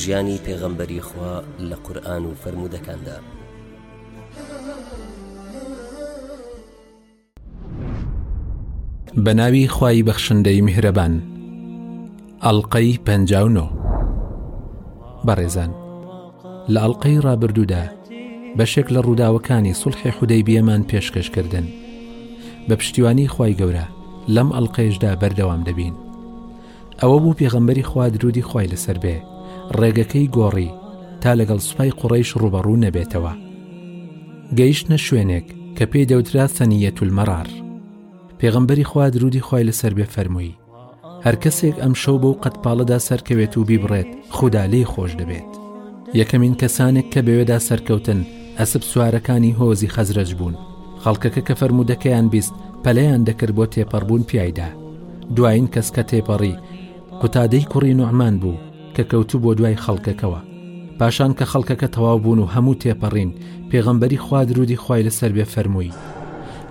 ژیانی پێغەمبەری خوا لە قورئان و فەرموودەکاندا. بە ناوی خوای بەخشندەی میهرەبان ئەڵلقەی پ بەڕێزان لە ئەڵلقەی ڕابردوودا بەشێک لە ڕووداوەکانی سڵحی حودەی بیەمان پێشکەشکردن بە پشتیوانی خوای گەورە لەم ئەڵلقەیشدا بەردەوام دەبین ئەوە بوو پێغەمبەری خوا درودی خوای لەسەر بێ ڕێگەکەی گۆڕی تا لەگەڵ سوپای قوڕیش ڕوبەڕوو نەبێتەوە گەیشتە شوێنێک کە پێی دەوترا سەنیە تولمەڕار پێغەمبەری خوا درودی خوای لەسەر بێ فەرمووی هەر کەسێک ئەم شەو بەو قەتپاڵەدا سەرکەوێت و بیبڕێت خودا لێی خۆش دەبێت یەکەمین کەسانێک کە بەوێدا سەرکەوتن ئەسب سوارەکانی هۆزی خەزرەج بوون خەڵکەکە کە فەرمودەکەیان بیست پەلیان دەکرد بۆ تێپەڕبوون پیایدا دوایین کەس کە تێپەڕی قوتادەی کوڕی نوعمان بوو کە کەوتو بۆ دوای خەڵکەکەوە پاشان کە خەڵکەکە تەواو بوون و هەموو تێپەڕین پێغەمبەری خوا درودی خی لەسەر بێ فەرمووی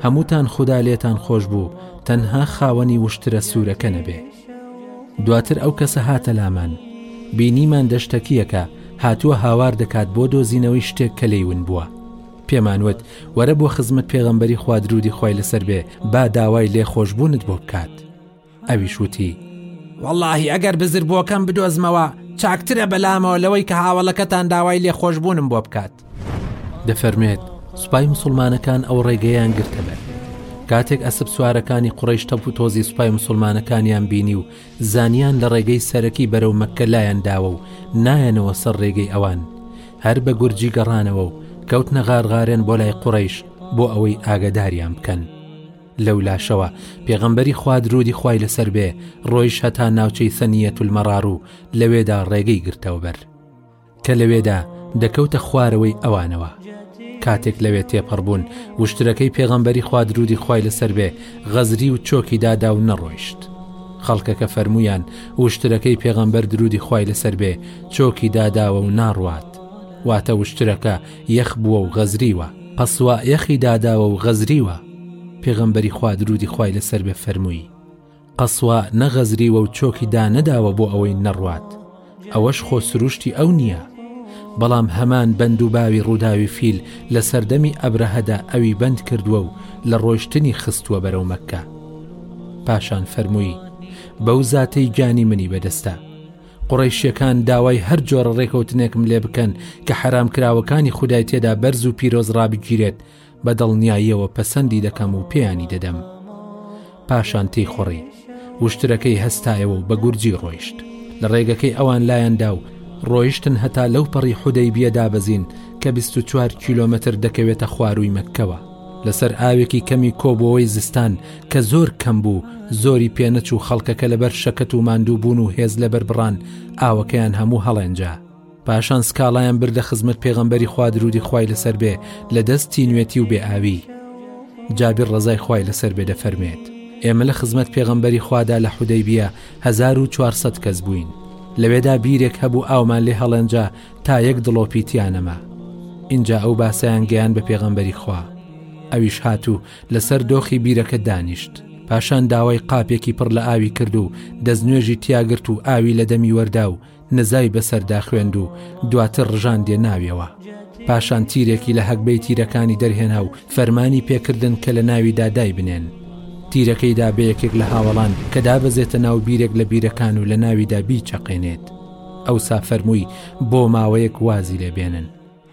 هەمووتان خوددا لێتان خۆش بوو تەنها خاوەنی وشترە سوورەکە نەبێ دواتر ئەو کەسە هاتە لامان بینیمان دەشتەکیەکە هاتووە هاوار دەکات بۆ دۆزینەوەی شتێک کە لەیون بووە پێمان وت وەرە بۆ خزمەت پێغەمبەری خوا درودی خوای لەسەر بێ با داوای لێ خۆشببوونت بۆ بکات ئەویش وتی واللهی ئەگەر بزر بۆکەم بدۆزمەوە چاکترە بەلامەوە لەوەی کە هاوڵەکەتان داوای لێ خۆشببوونم بۆ بکات دەفەرمێت سوپای مسلمانەکان ئەو ڕێگەیان گرتەبەر کاتێک ئەسب سوارەکانی قڕیش تەپ و تۆزی سوپای مسلمانەکانیان بینی و زانیان لە ڕێگەی سەرەکی بەرەو مەککە لایان داوە و نایەنەوە سەر ڕێگەی ئەوان، هەر بە گورجی گەڕانەوە و کەوتنە غارغارێن بۆ لای قوڕەیش بۆ ئەوەی ئاگەداریان بکەن. لەو لاشەوە پێغەمبەری خوا درودی خوای لەسەر بێ ڕۆیش هەتا ناوچەی ثنیەتولمەڕار و لەوێدا ڕێگەی گرتەوە بەر. کە لەوێدا دەکەوتە خوارەوەی ئەوانەوە کاتێک لەوێ تێپەڕ بوون وشترەکەی پێغەمبەری خوادرودی خی لەسەر بێ غەزری و چۆکی دادا و نەڕۆیشت خەڵکەکە فەرمویان وشترەکەی پێغەمبەر درودی خی لەسەر بێ چۆکی داداوە و ناڕوات واتە وشترەکە یەخ بووە و غەزریوە پسوە یەخی داداوە و غەزریوە پێغەمبەری خوادرودی خی لەسەر بێ فەرمووی قەسوا نەغەزریوە و چۆکی دانەداوە بۆ ئەوەی نەڕوات ئەوەش خۆ سروشتی ئەو نییە بەڵام هەمان بەند و باوی ڕووداوی فیل لە سەردەمی ئەبرەهەدا ئەوی بەند کردووە و لە ڕۆیشتنی خستووە بەرەو مەکە پاشان فەرمووی بەو زاتەی گیانی منی بەدەستە قڕیشیەکان داوای هەر جۆرە ڕێکەوتنێکم لێ بکەن کە حرام کراوەکانی خودای تێدا بەرز و پیرۆز ڕابگیرێت بە دڵنیاییەوە پەسەندی دەکەم و پێیانی دەدەم پاشان تێی خۆڕی وشترەکەی هەستایەوە و بە گورجی ڕۆیشت لە ڕێگەکەی ئەوان لایەندا و ڕۆیشتن هەتا لەو پەڕی حودەی بیە دابەزین کە 24 کیلۆمەتر دەکەوێتە خوارووی مەکەوە لەسەر ئاوێکی کەمی کۆبەوەی زستان کە زۆر کەم بوو زۆری پێنەچوو خەڵکەکە لەبەر شەکەت و ماندوو بوون و هێز لەبەر بڕان ئاوەکەیان هەموو هەڵێنجا پاشان سکاڵایان بردە خزمەت پێغەمبەری خوا درودی خوای لەسەر بێ لە دەست تینوێتی و بێ ئاوی جابر ڕزای خوای لەسەر بێ دەفەرمێت ئێمە لە خزمەت پێغەمبەری خوادا لە حودەی بیە 1400 کەس بووین لەوێدا بیرێک هەبوو ئاومان لێ هەڵێنجا تا یەک دڵۆپی تیانەما اینجا ئەو باسەیان گەیان بە پێغەمبەری خوا ئەویش هات و لەسەر دۆخی بیرەکە دانیشت پاشان داوای قاپێکی پڕ لە ئاوی کرد و دەستنوێژی تیاگرت و ئاوی لە دەمی وەردا و نزای بەسەردا خوێند و دواتر ڕژاندیە ناویەوە. پاشان تیرێکی لە هەگبەی تیرەکانی دەرهێنا و فەرمانی پێکردن کە لە ناویدا دای بنێن. تیرەکەیدا بە یەکێک لە هاوەڵان کە دابەزێتە ناو بیرێک لە بیرەکان و لە ناویدا بیچەقێنێت. ئەوسا فەرمووی بۆ ماوەیەک وازی لێ بێنن.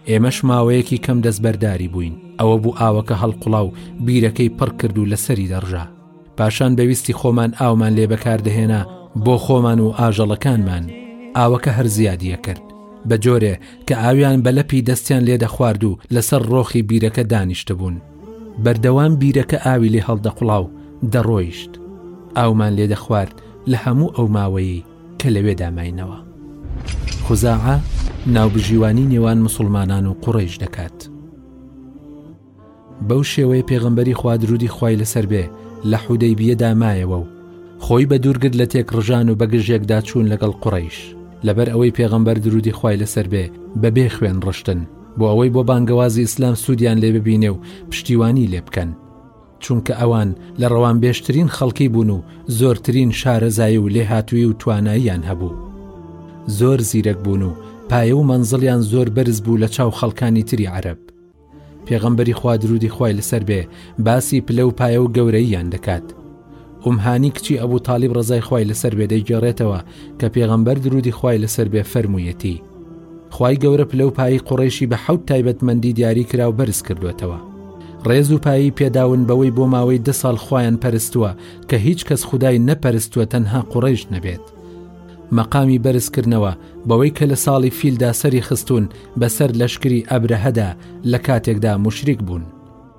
ئێمەش ماوەیەکی کەم دەستبەرداری بووین، ئەوە بوو ئاوەکە هەڵقوڵا و بیرەکەی پڕ کرد و لەسەری دەڕژا. پاشان بە ویستی خۆمان ئاومان لێ بەکار دەهێنا بۆ خۆمان و ئاژەڵەکانمان. ئاوەکە هەر زیادی ئەکرد، بە جۆرێ کە ئاویان بە لەپی دەستیان لێ دەخوارد و لەسەر ڕۆخی بیرەکە دانیشتبوون. بەردەوام بیرەکە ئاوی لێ هەڵدەقوڵا و دەڕۆیشت. ئاومان لێ دەخوارد لە هەموو ئەو ماوەیەی. کە لەوێدا ماینەوە. خوزاعە ناوبژیوانی نێوان مسلمانان و قوڕیش دەکات. بەو شێوەیە پێغمبەری خوادرودی خی لەسەر بێ لە حودەی بیەدا مایەوە و خۆی بە دوورگرت لە تێک ڕژان و بەگژێکدا چوون لەگەڵ قڕیش لەبەر ئەوەی پێغمبەر درودی خی لەسەر بێ بەبێ خوێن ڕشتن بۆ ئەوەی بۆ بانگەوازی ئیسلام سوودیان لێ ببینێ و پشتیوانی لێ بکەن چونکە ئەوان لە ڕەوانبێژترین خەڵکی بوون و زۆرترین شارەزایی و لێهاتوویی و تواناییان هەبوو. زۆر زیرەک بوون و پایە و مەنزڵیان زۆر بەرز بوو لە چاو خەڵکانی تری عەرەب. پێغەمبەری خوا دروودی خوای لەسەر بێ باسی پلە و پایە و گەورەییان دەکات. ئوم هانی کچی ئەبوو تالیب ڕەزای خوای لەسەر بێ دەیگێڕێتەوە کە پێغەمبەر دروودی خوای لەسەر بێ فەرموویەتی، خوای گەورە پلە و پایی قوڕەیشی بە حەوت تایبەتمەندی دیاری کراو بەرز کردووەتەوە ڕێز و پایی پێداون بەوەی بۆ ماوەی دە ساڵ خۆیان پەرستووە کە هیچ کەس خودای نەپەرستووە تەنها قوڕیش نەبێت مەقامی بەرزکردنەوە بەوەی کە لە ساڵی فیلدا سەری خستون بەسەر لەشکری ئەبرەهەدا لە کاتێکدا مشریک بوون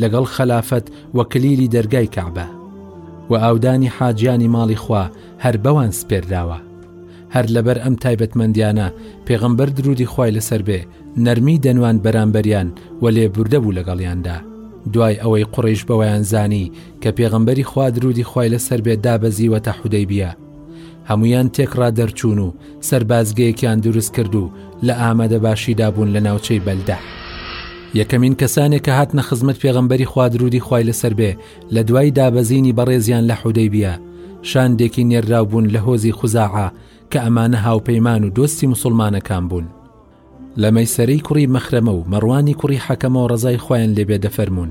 لەگەڵ خەلافەت و کلیلی دەرگای کەعبە و ئاودانی حاجیانی ماڵی خوا هەر بەوان سپێردراوە هەر لەبەر ئەم تایبەتمەندیانە پێغەمبەر درودی خوای لەسەر بێ نەرمی دەنوان بەرامبەریان و لێبوردە بوو لەگەڵیاندا دوای ئەوەی قڕیش بەوەیان زانی کە پێغەمبەری خوا درودی خوای لەسەر بێ دابەزیوەتە حودەیبیە هەموویان تێکڕا دەرچوون و سەربازگەیەکیان دروست کرد و لە ئامادە باشیدا بوون لە ناوچەی بەلدە یەکەمین کەسانێک کە هاتنە خزمەت پێغەمبەری خوادرودی خی لەسەر بێ لە دوای دابەزینی بەڕێزیان لە حودەی بیە شاندێکی نێرراو بوون لە هۆزی خوزاعە کە ئەمانە هاوپەیمان و دۆستی مسلمانەکان بوون لە مەیسەرەی کوڕی مەخرەمە و مەڕوانی کوڕی حەکەمەوە ڕزای خۆیان لێبێ دەفەرموون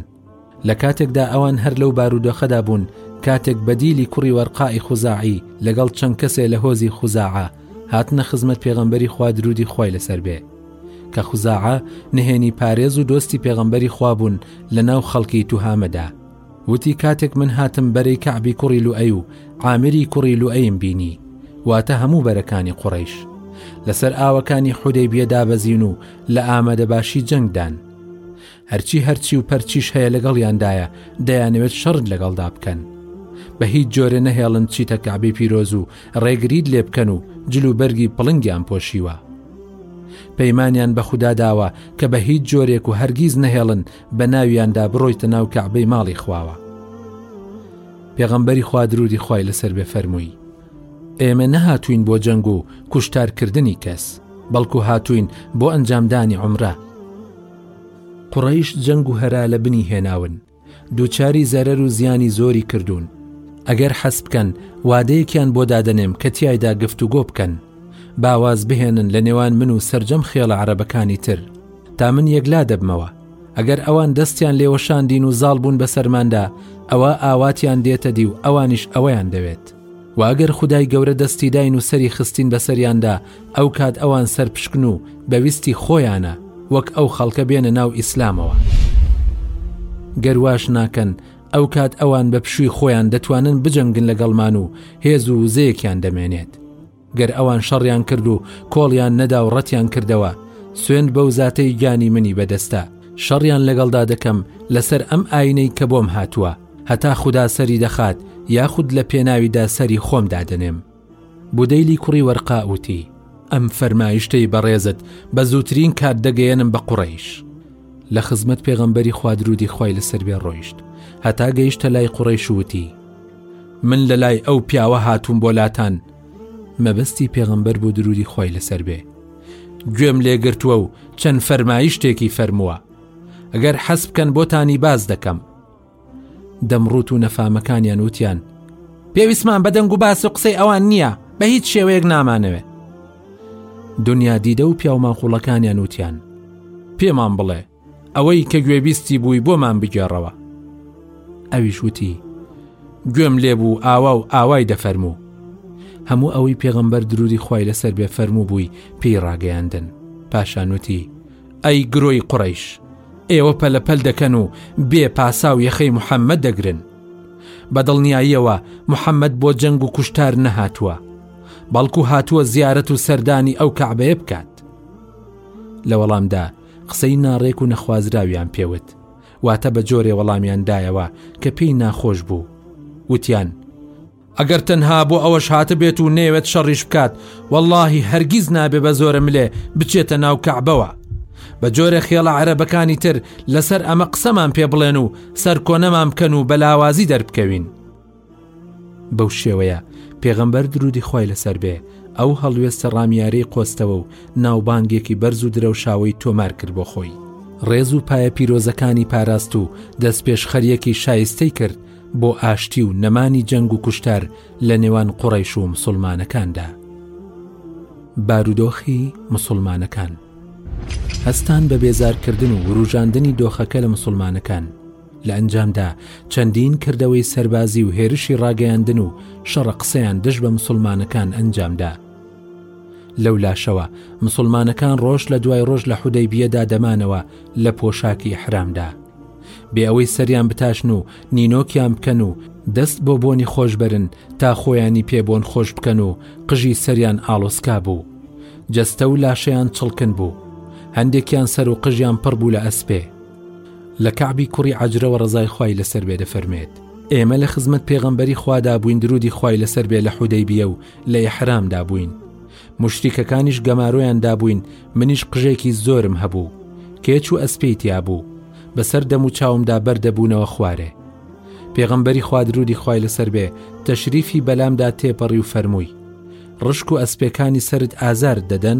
لە کاتێکدا ئەوان هەر لەو بارودۆخەدا بوون کاتێک بەدیلی کوڕی وەرقائی خوزاعی لەگەڵ چەند کەسێ لە هۆزی خوزاعە هاتنە خزمەت پێغەمبەری خوا درودی خۆی لەسەر بێ کە خوزاعە نهێنی پارێز و دۆستی پێغەمبەری خوابوون لە ناو خەڵکی توهامەدا وتی، کاتێک من هاتم بەرەی کەعبی کوڕی لوئەی و عامری کوڕی لوئەیم بینی، واتە هەموو بەرەکانی قوڕەیش، لەسەر ئاوەکانی حودەیبیە دابەزیون و لە ئامادەباشی جەنگدان. هەرچی هەرچی و پەرچیش هەیە لەگەڵیاندایە، دەیانەوێت شەڕت لەگەڵدا بکەن. بە هیچ جۆرێ نەهێڵن بچیتە کەعبەی پیرۆز و ڕێگریت لێ بکەن و جلوبەرگی پڵنگیان پۆشیوە. پەیمانیان بە خودا داوە کە بە هیچ جۆرێک و هەرگیز نەهێڵن بەناویاندا بڕۆیتە ناو کەعبەی ماڵی خواوە پێغەمبەری خوا درودی خوای لەسەر بێ فەرمووی ئێمە نەهاتوین بۆ جەنگ و کوشتارکردنی کەس بەڵکو هاتوین بۆ ئەنجامدانی عمرە قڕیش جەنگ و هەرا لە بنی هێناون دووچاری زەرەر و زیانی زۆری کردوون ئەگەر حەس بکەن وادەیەکیان بۆ دادەنێم کە تایدا گفتوگۆ بکەن باواز بهێنن لە نێوان من و سرجەم خێڵە عربەکانی تر تا من یەکلا دەبمەوە. ئەگەر ئەوان دەستیان لێوەشاندین و زاڵ بوون بەسەرماندا ئەوە ئاواتیان دێتە دی و ئەوانیش ئەوەیان دەوێت. و ئەگەر خودای گەورە دەستی داین و سەری خستین بەسەریاندا ئەو کات ئەوان سەرپشکن و بە ویستی خۆیانە وەک ئەو خەڵکە بێنە ناو ئیسلامەوە. گەر واش ناکەن ئەو کات ئەوان بە پشووی خۆیان دەتوانن بجەنگن لەگەڵمان و هێز و وزەیەکیان دەمێنێت. گەر ئەوان شەڕیان کرد و کۆڵیان نەدا و ڕەتیان کردەوە سوێند بەو زاتەی گیانی منی بەدەستە شەڕیان لەگەڵدا دەکەم لەسەر ئەم ئاینەی کە بۆم هاتووە هەتا خوددا سەری دەخات یاخود لە پێناویدا سەری خۆم دادەنێم بودەیلی کوڕی وەرقا وتی ئەم فەرمایشتەی بەڕێزت بە زووترین کات دەگەیەنم بە قوڕیش لە خزمەت پێغەمبەری خوادرودی خی لەسەر بێ ڕۆیشت هەتا گەیشتە لای قوڕیش وتی من لە لای ئەو پیاوە هاتووم بۆ لاتان مەبەستی پێغمبەر بوو درودی خۆی لەسەر بێ گوێم لێگرتووە و چەند فەرمایی شتێکی فەرمووە ئەگەر حەز بکەن بۆتانی باز دەکەم دەمڕوت و نەفامەکانیان وتیان پێویستمان بە دەنگ و باس و قسەی ئەوان نییە بە هیچ شێوەیەک نامانەوێ دنیا دیدە و پیاومانخوڵەکانیان وتیان پێمان بڵێ ئەوەی کە گوێبیستی بووی بۆمان بگێڕەوە ئەویش وتی گوێم لێ بوو ئاوا و ئاوای دەفەرموو هەموو ئەوەی پێغەمبەر درودی خی لەسەر بێ فەرموو بووی پێی ڕاگەیاندن پاشانوتی ئەی گرۆی قڕیش ئێوە پەلەپەل دەکەن و بێ پاسا و یەخەی محەممەد دەگرن بە دڵنیاییەوە محەممەد بۆ جەنگ و کوشتار نەهاتووە بەڵکو هاتووە زیارەت و سەردانی ئەو کەعبەیە بکات لە وەڵامدا قسەی ناڕێک و نەخوازراویان پێ وت، واتە بە جۆرێ وەڵامیان دایەوە کە پێی ناخۆش بوو، وتیان، ئەگەر تەنها بۆ ئەوەش هاتبێت و نەیەوێت شەڕیش بکات، وەڵڵاهی هەرگیز نابێ بە زۆرەملێ بچێتە ناو کەعبەوە. بە جۆرێ خێڵە عەرەبەکانی تر لەسەر ئەمە قسەمان پێ بڵێن و سەرکۆنەمان بکەن و بە لاوازی دەربکەوین. بەو شێوەیە پێغەمبەر درودی خوای لەسەر بێ ئەو هەڵوێستە ڕامیارەی قۆستەوە و ناوبانگێکی بەرز و درەوشاوەی تۆمار کرد بۆ خۆی ڕێز و پایە پیرۆزەکانی پاراست و دەست پێشخەریەکی شایستەی کرد بۆ ئاشتی و نەمانی جەنگ و کوشتار لە نێوان قوڕیش و مسلمانەکاندا بارودۆخی مسلمانەکان هەستان بە بێزارکردن و وروژاندنی دۆخەکە لە مسلمانەکان لە ئەنجامدا چەندین کردەوەی سەربازی و هێرشی ڕاگەیاندن و شەڕە قسەیان دژ بە مسلمانەکان ئەنجامدا. لەو لاشەوە مسلمانەکان ڕۆژ لە دوای ڕۆژ لە حودەی بیەدا دەمانەوە لە پۆشاکی حرامدا. بێ ئەوەی سەریان بتاشن و نینۆکیان بکەن و دەست بۆ بۆنی خۆشببرن تا خۆیانی پێ بۆن خۆش بکەن و قژی سەریان ئاڵۆسکا بوو جەستە و لاشەیان چڵکن بوو هەندێکیان سەر و قژیان پڕ بوو لە ئەسپێ لە کەعبی کوڕی عەجرەوە ڕزای خوای لەسەر بێ دەفەرمێت ئێمە لە خزمەت پێغەمبەری خوادا بووین درودی خوای لەسەر بێ لە حودەی بیە و لە یحرامدا بووین مشتیکەکانیش گەمارۆیان دابووین منیش قژێکی زۆرم هەبوو کێچ و ئەسپی تیا بوو بەسەر دەم و چاومدا بەردەبوونەوە خوارێ پێغەمبەری خوادرودی خوای لەسەر بێ تەشریفی بەلامدا تێپەڕی و فەرمووی ڕشک و ئەسپەکانی سرد ئازارت دەدەن؟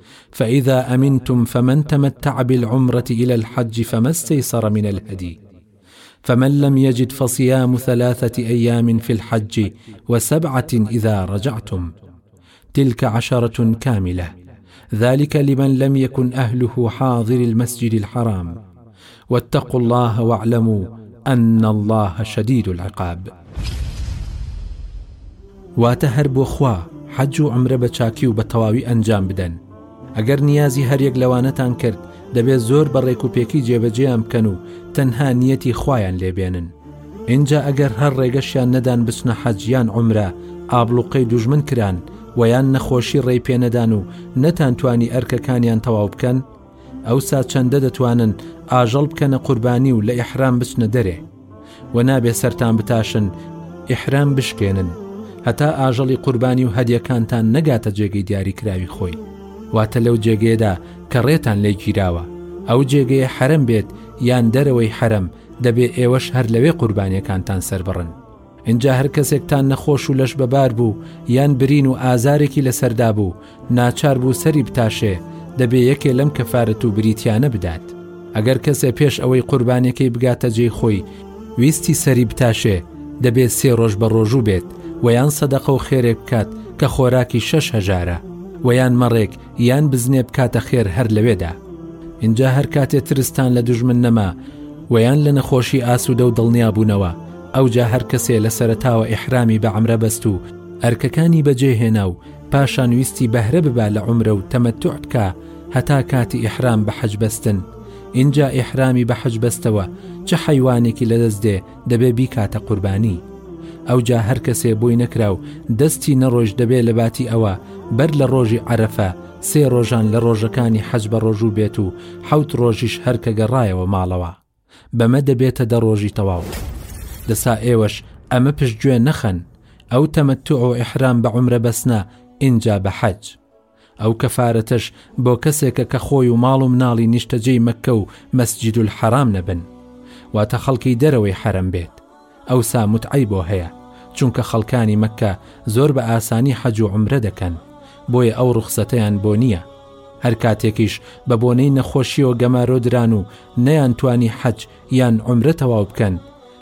فاذا امنتم فمن تمتع بالعمره الى الحج فما استيسر من الهدي فمن لم يجد فصيام ثلاثه ايام في الحج وسبعه اذا رجعتم تلك عشره كامله ذلك لمن لم يكن اهله حاضر المسجد الحرام واتقوا اللە واعلموا ان اللە شدید العقاب واتە هەر بۆ خوا حەج و عەمرە بە چاکی و بە تەواوی ئەنجام بدەن ئەگەر نیازی هەریەک لەوانەتان کرد دەبێت زۆر بە ڕێک و پێکی جێبەجێیان بکەن و تەنها نیەتی خۆیان لێبێنن اینجا ئەگەر هەر ڕێگەشیان نەدان بچنە حەجیان عمرە ئابلوقەی دوژمن کران ویان نەخۆشی ڕێی پێنەدان و نەتان توانی ئەرکەکانیان تەواو بکەن ئەوسا چەندە دەتوانن ئاژەڵ بکەنە قوربانی و لە ئیحرام بچنە دەرێ و نابێ سەران بتاشن ئیحرام بشکێنن هەتا ئاژەڵی قوربانی و هەدیەکانتان نەگاتە جێگەی دیاری کراوی خۆی واتە لەو جێگەیەدا کە ڕێتان لێ گیراوە ئەو جێگەیە حرم بێت یان دەرەوەی حرم دەبێ ئێوەش هەر لەوێ قوربانیەکانتان سربڕن ئینجا هەر کەسێکتان نەخۆش و لەش بەبار بوو یان برین و ئازارێکی لەسەردا بوو، ناچار بوو سەری بتاشێ، دەبێ یەکێ لەم کەفارەت و بریتیانە بدات. ئەگەر کەسێ پێش ئەوەی قوربانیەکەی بگاتە جێی خۆی ویستی سەری بتاشێ، دەبێ سێ ڕۆژ بە ڕۆژوو بێت، وەیان سەدەقە و خێرێک بکات کە خۆراکی شەش هەژارە، وەیان مەڕێک، یان بزنێ بکاتە خێر هەر لەوێدا اینجا هەر کاتێ ترستان لە دژمن نەما ویان لە نەخۆشی ئاسوودە و دڵنیا بوونەوە ئەوجا هەر کەسێ لە سەرتاوە ئیحرامی بە ئەمرە بەست و ئەرکەکانی بەجێهێنا و پاشان ویستی بەهرە ببا لە عمرە و تەمەتوع بکە هەتا کاتی ئیحرام بە حەج بەستن اینجا ئیحرامی بە حەج بەستەوە چ حیوانێکی لەدەست دێ دەبێ بیکاتە قوربانی ئەوجا هەر کەسێ بۆی نەکرا و دەستی نەڕۆیشت دەبێ لە باتی ئەوە بەر لە ڕۆژی عەرەفە سێ ڕۆژان لە ڕۆژەکانی حەج بە ڕۆژوو بێت و حەوت ڕۆژیش هەر کە گەڕایەوە ماڵەوە بەمە دەبێتە دە ڕۆژی تەواو دەسا ئێوەش ئەمە پشتگوێ نەخەن ئەو تەمەتوع و ئیحرام بە عومرە بەسنە ئینجا بە حەج ئەو کەفارەتەش بۆ کەسێکە کە خۆی و ماڵ و مناڵی نیشتەجێی مەککە و مەسجید الحرام نەبن واتە خەڵکی دەرەوەی حەرەم بێت ئەوسا متعەی بۆ هەیە چونکە خەڵکانی مەککە زۆر بە ئاسانی حەج و عومرە دەکەن بۆیە ئەو ڕوخسەتەیان بۆ نییە هەر کاتێکیش بە بۆنەی نەخۆشیەوە گەمارۆ دران و نەیان توانی حەج یان عومرە تەواو بکەن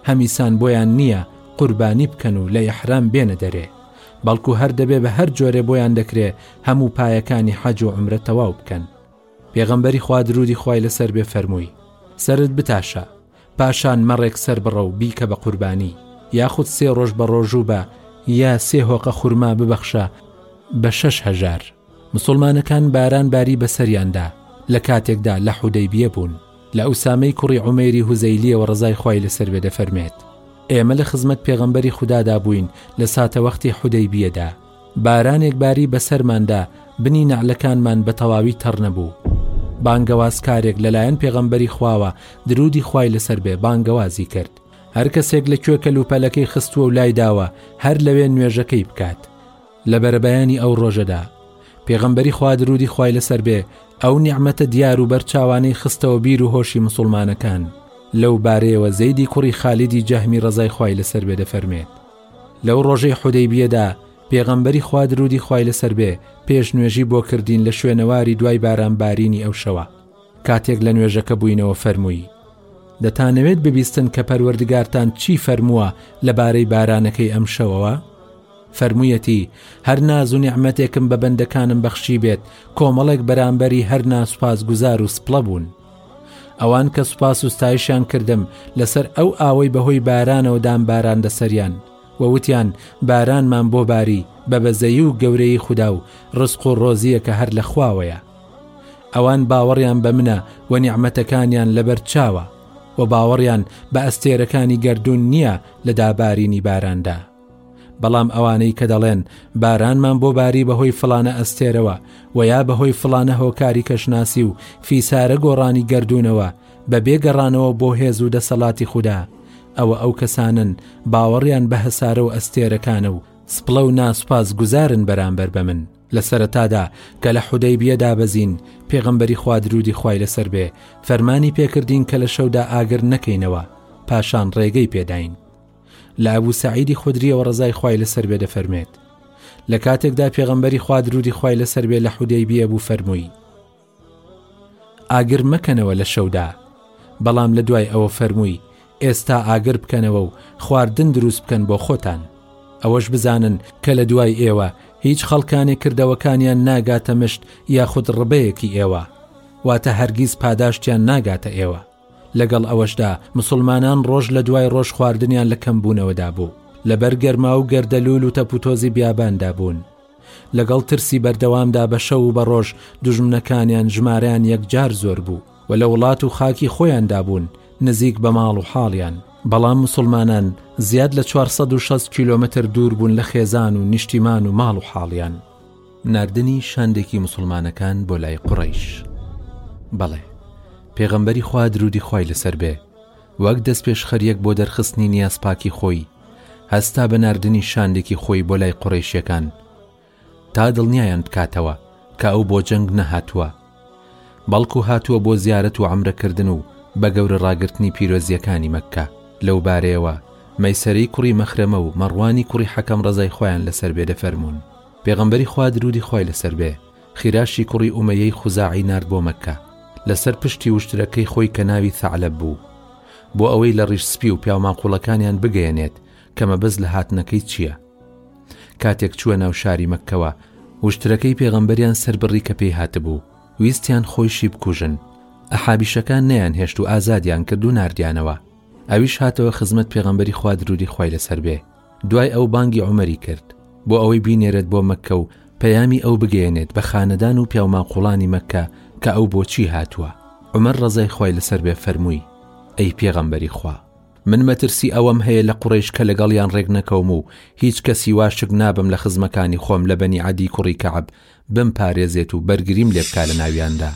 هەمیسان بۆیان نییە قوربانی بکەن و لە ئیحرام بێنە دەرێ بەڵکو هەر دەبێ بە هەر جۆرێ بۆیان دەکرێ هەموو پایەکانی حەج و عەمرە تەواو بکەن پێغەمبەری خوا درودی خوای لەسەر بێ فەرمووی سەرت بتاشە پاشان مەڕێک سەر بڕە و بیکە بە قوربانی یاخود سێ ڕۆژ بە ڕۆژوو بە یا سێ هۆقە خورما ببەخشە بە شەش هەژار. مسوڵمانەکان باران باری بەسەریاندا لە کاتێکدا لە حودەیبیە بوون لە ئوسامەی کوڕی عمەری هوزەیلیەوە ڕزای خوای لەسەر بێ دەفەرمێت ئێمە لە خزمەت پێغەمبەری خوددادا بووین لە ساتەوەختی حودەیبیەدا بارانێک باری بەسەرماندا بنی نەعلەکانمان بە تەواوی تەڕ نەبوو بانگەوازکارێک لەلایەن پێغەمبەری خواوە درودی خوای لەسەر بێ بانگەوازی کرد هەر کەسێک لە کوێ کەلوپەلەکەی خستووە و لای داوە هەر لەوێ نوێژەکەی بکات لە بەرەبەیانی ئەو ڕۆژەدا، پێغەمبەری خوا دروودی خوای لەسەر بێ ئەو نیعمەتە دیار و بەرچاوانەی خستەوە بیر و هۆشی مسوڵمانەکان، لەو بارەیەوە زەیدی کوڕی خالیدی جەهمی ڕەزای خوای لەسەر بێ دەفەرمێت، لەو ڕۆژەی حودەیبیەدا پێغەمبەری خوا دروودی خوای لەسەر بێ پێش نوێژی بۆ کردین لە شوێنەواری دوای باران بارینی ئەو شەوە کاتێک لە نوێژەکە بووینەوە فەرمووی، دەتانەوێت ببیستن کە پەروەردگارتان چی فەرمووە لەبارەی بارانەکەی ئەم شەوەوە؟ فەرموویەتی، هەر ناز و نیعمەتێکم بە بەندەکانم بەخشیبێت، کۆمەڵێک بەرامبەری هەر ناسوپاسگوزار و سپڵە بوون. ئەوان کە سوپاس و ستایشیان کردم لەسەر ئەو ئاوەی بەهۆی بارانەوە دامباراندە سەریان و وتیان، بارانمان بۆ باری، بە بەزەیی و گەورەیی خودا و ڕزق و ڕۆزییەکە هەر لە خواوەیە. ئەوان باوەڕیان بە منە و نیعمەتەکانیان لەبەر چاوە و باوەڕیان بە ئەستێرەکانی گەردوون نییە لە دابارینی باراندا. بەڵام ئەوانەی کە دەڵێن بارانمان بۆ باری بەهۆی فڵانە ئەستێرەوە و یا بەهۆی فڵانە هۆکاری کەشناسی و فیسارە گۆڕانی گردردونەوە بە بێگەڕانەوە بۆ هێز و دەسەڵاتی خوددا ئەوە ئەو کەسانن باوەڕیان بە هەسارە و ئەستێرەکانە و سپڵە و ناسوپاس گوزارن بەرامبەر بە من لە سەرەتادا کە لە حودەی بیە دابەزین پێغمبەری خوادرودی خی لەسەر بێ فەرمانی پێکردین کە لە شەودا ئاگر نەکەینەوە پاشان ڕێگەی پێداین لە ئەبو سەعیدی خدریەوە ڕزای خوای لەسەر بێ دەفەرمێت لە کاتێکدا پێغەمبەری خوا درودی خوای لەسەر بێ لە حودەی بیە بوو فەرمووی ئاگر مەکەنەوە لە شەودا بەڵام لە دوای ئەوە فەرمووی ئێستا ئاگر بکەنەوە و خواردن دروست بکەن بۆ خۆتان ئەوەش بزانن کە لە دوای ئێوە هیچ خەڵکانێک کردەوەکانیان ناگاتە مشت یاخود ڕبەیەکی ئێوە واتە هەرگیز پاداشتیان ناگاتە ئێوە لەگەڵ ئەوەشدا مسوڵمانان ڕۆژ لە دوای ڕۆژ خواردنیان لە کەمبوونەوەدا بوو، لەبەر گەرما و گەردەلوول و تەپوتۆزی بیاباندا بوون. لەگەڵ ترسی بەردەوامدا بە شەو و بە ڕۆژ دوژمنەکانیان ژمارەیان یەکجار زۆر بوو و لە وڵات و خاکی خۆیاندا بوون نزیک بە ماڵ و حاڵیان، بەڵام مسوڵمانان زیاد لە چوار سەد و شەست کیلۆمەتر دوور بوون لە خێزان و نیشتیمان و ماڵ و حاڵیان. ناردنی شاندێکی موسڵمانەکان بۆ لای قوڕەیش بەڵێ پێغەمبەری خوا درودی خوای لەسەر بێ وەک دەست پێشخەریەک بۆ دەرخستنی نیازپاکی خۆی هەستا بە ناردنی شاندێکی خۆی بۆ لای قوڕیشیەکان تا دڵنیایان بکاتەوە کە ئەو بۆ جەنگ نەهاتووە بەڵکو هاتووە بۆ زیارەت و عەمرە کردن و بە گەورە ڕاگرتنی پیرۆزییەکانی مەککە، لەو بارەیەوە مەیسەرەی کوڕی مەخرەمە و مەڕوانی کوڕی حەکەم ڕەزای خوایان لەسەر بێ دەفەرموون، پێغەمبەری خوا درودی خوای لەسەر بێ خیراشی کوڕی ئومەیەی خوزاعی نارد بۆ مەککە لەسەر پشتی وشترەکەی خۆی کە ناوی ثعلب بوو بۆ ئەوەی لە ڕیش سپی و پیاوماقوڵەکانیان بگەیەنێت کە مەبەست لە هاتنەکەی چییە؟ کاتێک چووە ناو شاری مەککەوە وشترەکەی پێغەمبەریان سەربڕی کە پێی هاتبوو ویستیان خۆیشی بکوژن ئەحابیشەکان نیان هێشت و ئازادیان کرد و ناردیانەوە ئەویش هاتەوە خزمەت پێغەمبەری خوا درودی خوای لەسەر بێ دوای ئەو بانگی عمەری کرد بۆ ئەوەی بینێرێت بۆ مەکە و پەیامی ئەو بگەێنێت بە خانەدان و پیاماقوڵانی مەکە کە ئەو بۆچی هاتووە عمەر ڕزای خوای لەسەر بێ فەرمووی ئەی پێغەمبەری خوا من مەترسی ئەوەم هەیە لە قوڕەیش کە لەگەڵیان ڕێک نەکەوم و هیچ کەسی وا شک نابەم لە خزمەکانی خۆم لە بەنی عەدی کوڕی کەعب بمپارێزێت و بەرگریم لێ بکا لە ناویاندا.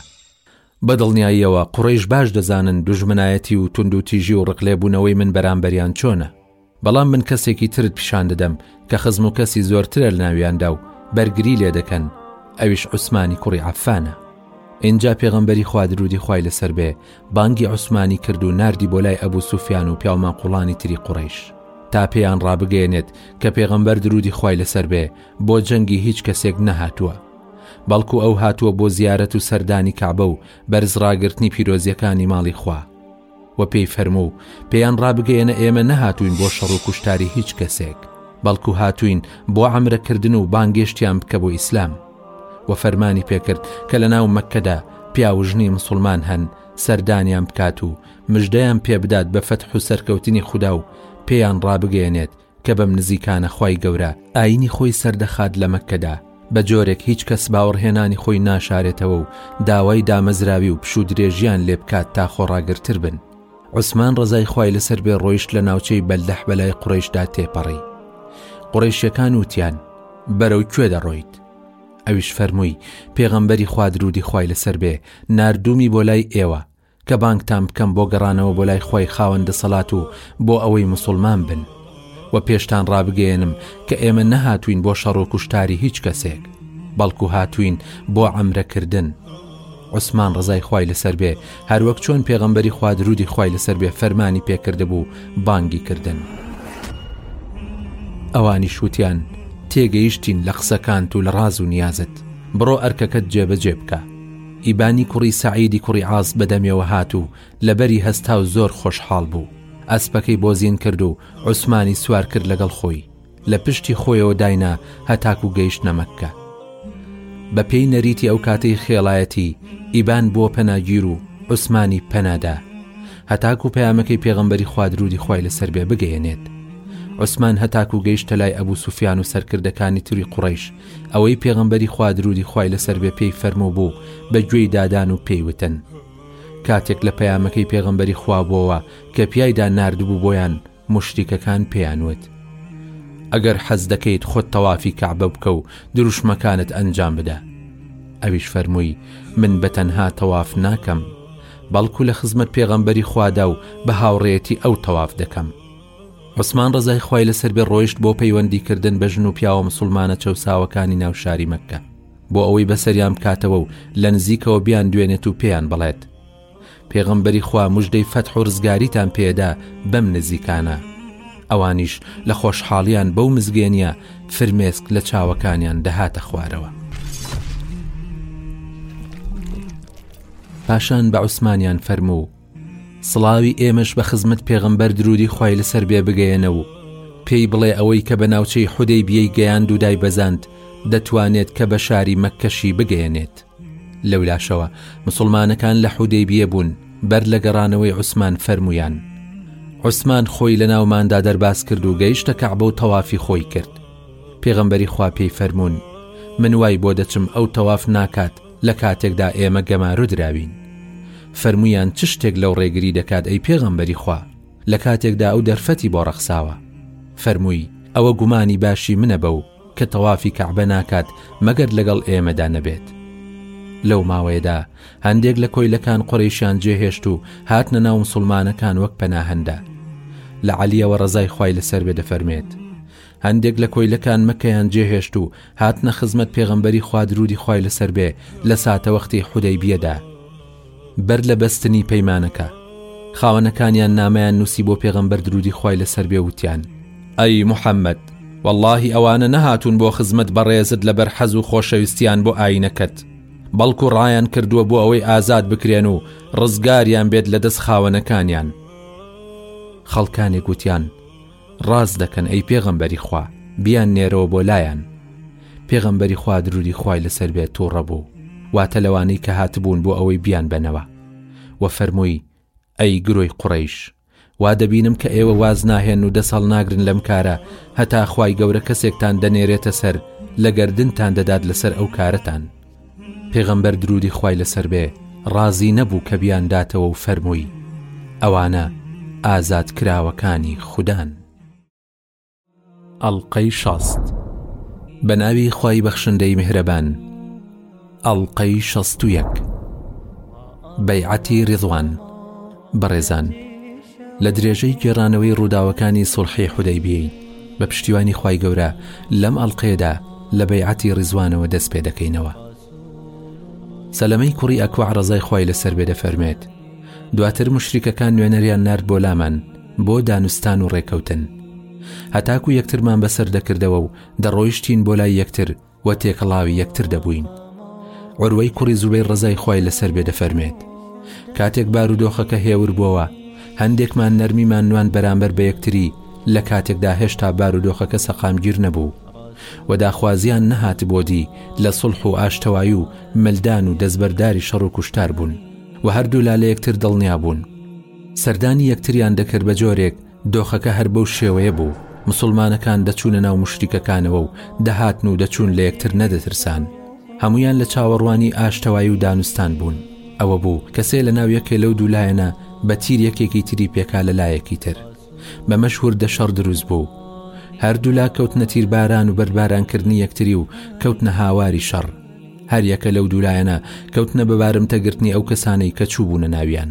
بە دڵنیاییەوە قوڕەیش باش دەزانن دوژمنایەتی و توندوتیژی و ڕقلێبوونەوەی من بەرامبەریان چۆنە، بەڵام من کەسێکی ترت پیشان دەدەم کە خزم و کەسی زۆرترە لە ناویاندا و بەرگری لێ دەکەن، ئەویش عوسمانی کوڕی عەففانە. ئینجا پێغەمبەری خوا درودی خوای لەسەر بێ بانگی عوسمانی کرد و ناردی بۆ لای ئەبوو سوفیان و پیاوماقوڵانی تری قوڕیش تا پێیان ڕابگەێنێت کە پێغەمبەر درودی خوای لەسەر بێ بۆ جەنگی هیچ کەسێک نەهاتووە بەڵکو ئەو هاتووە بۆ زیارەت و سەردانی کابە و بەرزڕاگررتنی پیرۆزیەکانی ماڵی خوا وە پێی فەرموو پێیان ڕابگەیەنە ئێمە نەهاتووین بۆ شەڕ و کوشتاری هیچ کەسێک بەڵکو هاتووین بۆ عەمرەکردن و بانگێشتیان بکە بۆ ئیسلام وە فەرمانی پێکرد کە لە ناو مەککەدا پیاوژنی مسلمان هەن سەردانیان بکات و مژدەیان پێبدات بە فەتح و سەرکەوتنی خودا و پێیان ڕابگەیەنێت کە بەم نزیکانە خی گەورە ئاینی خۆی سەردەخات لە مەکەدا بە جۆرێک هیچ کەس باوەڕهێنانی خۆی ناشارێتەوە و داوای دامەزراوی و پشوو درێژیان لێ بکات تا خۆڕاگرتر بن عوسمان ڕزای خی لەسەر بێ ڕۆیشت لە ناوچەی بەلدەح بەلای قڕیشدا تێپەڕی قڕیشەکان وتیان بەرەو کوێ دەڕۆیت ئەویش فەرمووی پێغەمبەری خوادرودی خی لەسەر بێ نردومی بۆ لای ئێوە کە بانگتان بکەم بۆ گەڕانەوە بۆ لای خوای خاوەن دەسەڵات و بۆ ئەوەی موسوڵمان بن وە پێشتان ڕابگەیەنم کە ئێمە نەهاتووین بۆ شەڕ و کوشتاری هیچ کەسێک بەڵکو هاتووین بۆ عەمرە کردن عوسمان ڕزای خوای لەسەر بێ هەروەک چۆن پێغەمبەری خوا درودی خوای لەسەر بێ فەرمانی پێکردبوو بانگی کردن ئەوانی شووتیان تێگەیشتین لە قسەکانت و لە ڕاز و نیازت بڕۆ ئەرکەکەت جێبەجێ بکە ئیبانی کوڕی سەعیدی کوڕی عاس بە دەمیەوە هات و لە بەری هەستا و زۆر خۆشحاڵ بوو. ئەسپەکەی بۆ زین کرد و عوسمانی سوار کرد لەگەڵ خۆی. لە پشتی خۆیەوە داینا هەتاکوو گەیشتنە مەککە. بە پێی نەریتی ئەو کاتەی خێڵایەتی، ئیبان بووە پەناگیر و عوسمانی پەنا دا. هەتاکوو پەیامەکەی پێغەمبەری خوا درودی خوای لە سەر بێ بگەیەنێت. عوسمان هەتاکوو گەیشتە لای ئەبوو سوفیان و سەرکردەکانی تری قوڕەیش، ئەوەی پێغەمبەری خوا درودی خوای لەسەر بێ پێی فەرموو بوو بە گوێی دادان و پێی وتن کاتێک لە پەیامەکەی پێغەمبەری خوابووەوە کە پیایدا نردبوو بۆیان مشتیکەکان پێیان وت ئەگەر حەز دەکەیت خۆت تەوافی کەعبە بکە و دروشمەکانت ئەنجام بدە ئەویش فەرمووی من بە تەنها تەواف ناکەم بەڵکو لە خزمەت پێغەمبەری خوادا و بە هاوڕێتی ئەو تەواف دەکەم عوسمان ڕەزای خوای لەسەر بێ ڕۆیشت بۆ پەیوەندی کردن بە ژن و پیاوە مسلمانە چەوساوەکانی ناو شاری مەککە بۆ ئەوەی بەسەریان بکاتەوە و لە نزیکەوە بیان دوێنێت و پێیان بڵێت پێغمبەری خوا مژدەی فەتح و ڕزگاریتان پێدا بەم نزیکانە ئەوانیش لە خۆشحاڵیان بەو مزگێنیە فرمێسک لە چاوەکانیان دەهاتە خوارەوە پاشان بە عوسمانیان فەرموو سڵاوی ئێمەش بە خزمت پێغەمبەر درودی خوای لەسەر بێ بگەیەنە و پێی بڵێ ئەوەی کە بە ناوچەی حودەی بیەی گەیاند و دای بەزاند دەتوانێت کە بە شاری مەکەشی بگەیەنێت لەولاشەوە مسلمانەکان لە حودەی بیە بوون بەر لە گەڕانەوەی عوسمان فەرمویان عوسمان خۆی لە ناوماندا دەرباز کرد و گەیشتە کەعبە و تەوافی خۆی کرد پێغەمبەری خوا پێی فەرمونون من وای بۆ دەچم ئەو تەواف ناکات لە کاتێکدا ئێمە گەمارۆ دراوین. فەرموویان چ شتێک لەو ڕێگری دەکات ئەی پێغەمبەری خوا؟ لە کاتێکدا ئەو دەرفەتی بۆ ڕەخساوە. فەرمووی، ئەوە گومانی باشی منە بەو کە تەوافی کەعبە ناکات مەگەر لەگەڵ ئێمەدا نەبێت. لەو ماوەیەدا هەندێک لە کۆیلەکان قورەیشیان جێهێشت و هاتنە ناو مسوڵمانەکان وەک پەناهەندە. لە عەلییەوە ڕەزای خوای لەسەر بێ دەفەرمێت، هەندێک لە کۆیلەکان مەکەیان جێهێشت و هاتنە خزمەت پێغەمبەری خوا درودی خوای لەسەر بێ لە ساتەوەختی حودەیبیەدا بەر لە بەستنی پەیمانەکە خاوەنەکانیان نامەیان نووسی بۆ پێغەمبەر درودی خوای لەسەر بێ وتیان ئەی محەممەد واللهی ئەوانە نەهاتوون بۆ خزمەت بەڕێزت لەبەر حەز و خۆشەویستیان بۆ ئاینەکەت بەڵکو ڕایان کردووە بۆ ئەوەی ئازاد بکرێن و ڕزگاریان بێت لە دەست خاوەنەکانیان خەڵکانێک وتیان ڕاست دەکەن ئەی پێغەمبەری خوا بیان نێرەوە بۆ لایان پێغەمبەری خوا درودی خوای لەسەر بێت توو ڕەبوو واتە لەوانەی کە هاتبوون بۆ ئەوەی بیان بەنەوە و فەرمووی ئەی گرۆی قوڕیش وا دەبینم کە ئێوە واز ناهێن و دەسەڵ ناگرن لەم کارە هەتا خوای گەورە کەسێکتان دەنێرێتە سەر لە گەردنتان دەدات لەسەر ئەو کارەتان پێغەمبەر درودی خوای لەسەر بێ ڕازی نەبوو کە بیانداتەوە و فەرمووی، ئەوانە ئازادکراوەکانی خودان. ئەڵقەی شەست. بە ناوی خوای بەخشندەی میهرەبان. ئەڵقەی شەست و یەک. بەیعەتی ڕیضوان. بەڕێزان، لە درێژەی گێڕانەوەی ڕووداوەکانی سوڵحی حودەیبیەی بە پشتیوانی خوای گەورە لەم ئەڵقەیەدا لە بەیعەتی ڕیزوانەوە دەست پێ دەکەینەوە سەلەمەی کوڕی ئەکوع ڕەزای خوای لەسەر بێ دەفەرمێت دواتر مشریکەکان نوێنەریان نرد بۆ لامان بۆ دانوستان و ڕێکەوتن هەتاکو یەکترمان بەسەر دەکردەوە و دەڕۆیشتین بۆ لای یەکتر و تێکەڵاوی یەکتر دەبووین عروەی کوڕی زوبەی ڕزای خی لەسەر بێ دەفەرمێت کاتێک بارودۆخەکە هێور بووەوە هەندێکمان نەرمیمان نوان بەرامبەر بە یەکتری لە کاتێکدا هێشتا بارودۆخەکە سەقامگیر نەبوو و داخوازیان نەهات بۆ دی لە سڵح و ئاشتەوایی و ملدان و دەستبەرداری شەڕ و کوشتار بوون و هەردوولا لە یەکتر دڵنیا بوون سەردانی یەکتریان دەکرد بە جۆرێک دۆخەکە هەر بەو شێوەیە بوو، مسوڵمانەکان دەچوونە ناو موشریکەکانەوە و دەهاتن و دەچوون لە یەکتر نەدەترسان. هەموویان لە چاوەڕوانی ئاشتەوایی و دانوستان بوون. ئەوە بوو کەسێ لە ناو یەکێ لەو دوو لایەنە بە تیر یەکێکی تری پێکا لە لایەکی تر. بەمەش وردە شەڕ دروست بوو. هەر دوو لا کەوتنە تیرباران و بەردباران کردنی یەکتری و کەوتنە هاواری شەڕ. هەر یەکە لەو دوو لایەنە کەوتنە بە بارمتە گرتنی ئەو کەسانەی کە چووبوونە ناویان.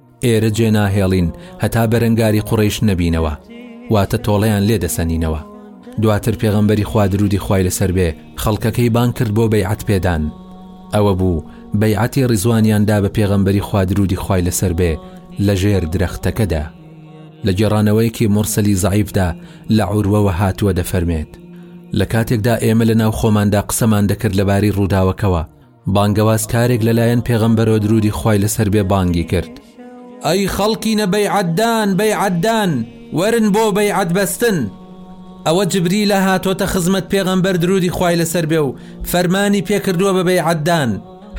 ئێرە جێ ناهێڵین هەتا بەرەنگاری قوڕیش نەبینەوە واتە تۆڵەیان لێ دەسەنینەوە دواتر پێغەمبەری خوا درودی خوای لەسەر بێ خەڵکەکەی بان کرد بۆ بەیعەت پێدان ئەوە بوو بەیعەتی ڕیزوانیاندا بە پێغەمبەری خوا درودی خوای لەسەر بێ لە ژێر درەختەکەدا لە گێڕانەوەیەکی مرسەلی زعیفدا لە عوروەوە هاتووە دەفەرمێت لە کاتێکدا ئێمە لە ناو خۆماندا قسەمان دەکرد لەبارەی ڕووداوەکەوە بانگەواز کارێک لەلایەن پێغەمبەرۆ درودی خوای لەسەر بێ بانگی کرد ئەی خەڵکی نە بەیعەددان بەیعەددان وەرن بۆ بەیعەد بەستن ئەوە جبری لە هاتۆتە خزمەت پێغەمبەر درودی خوای لەسەر بێ و فەرمانی پێکردووە بە بەیعەددان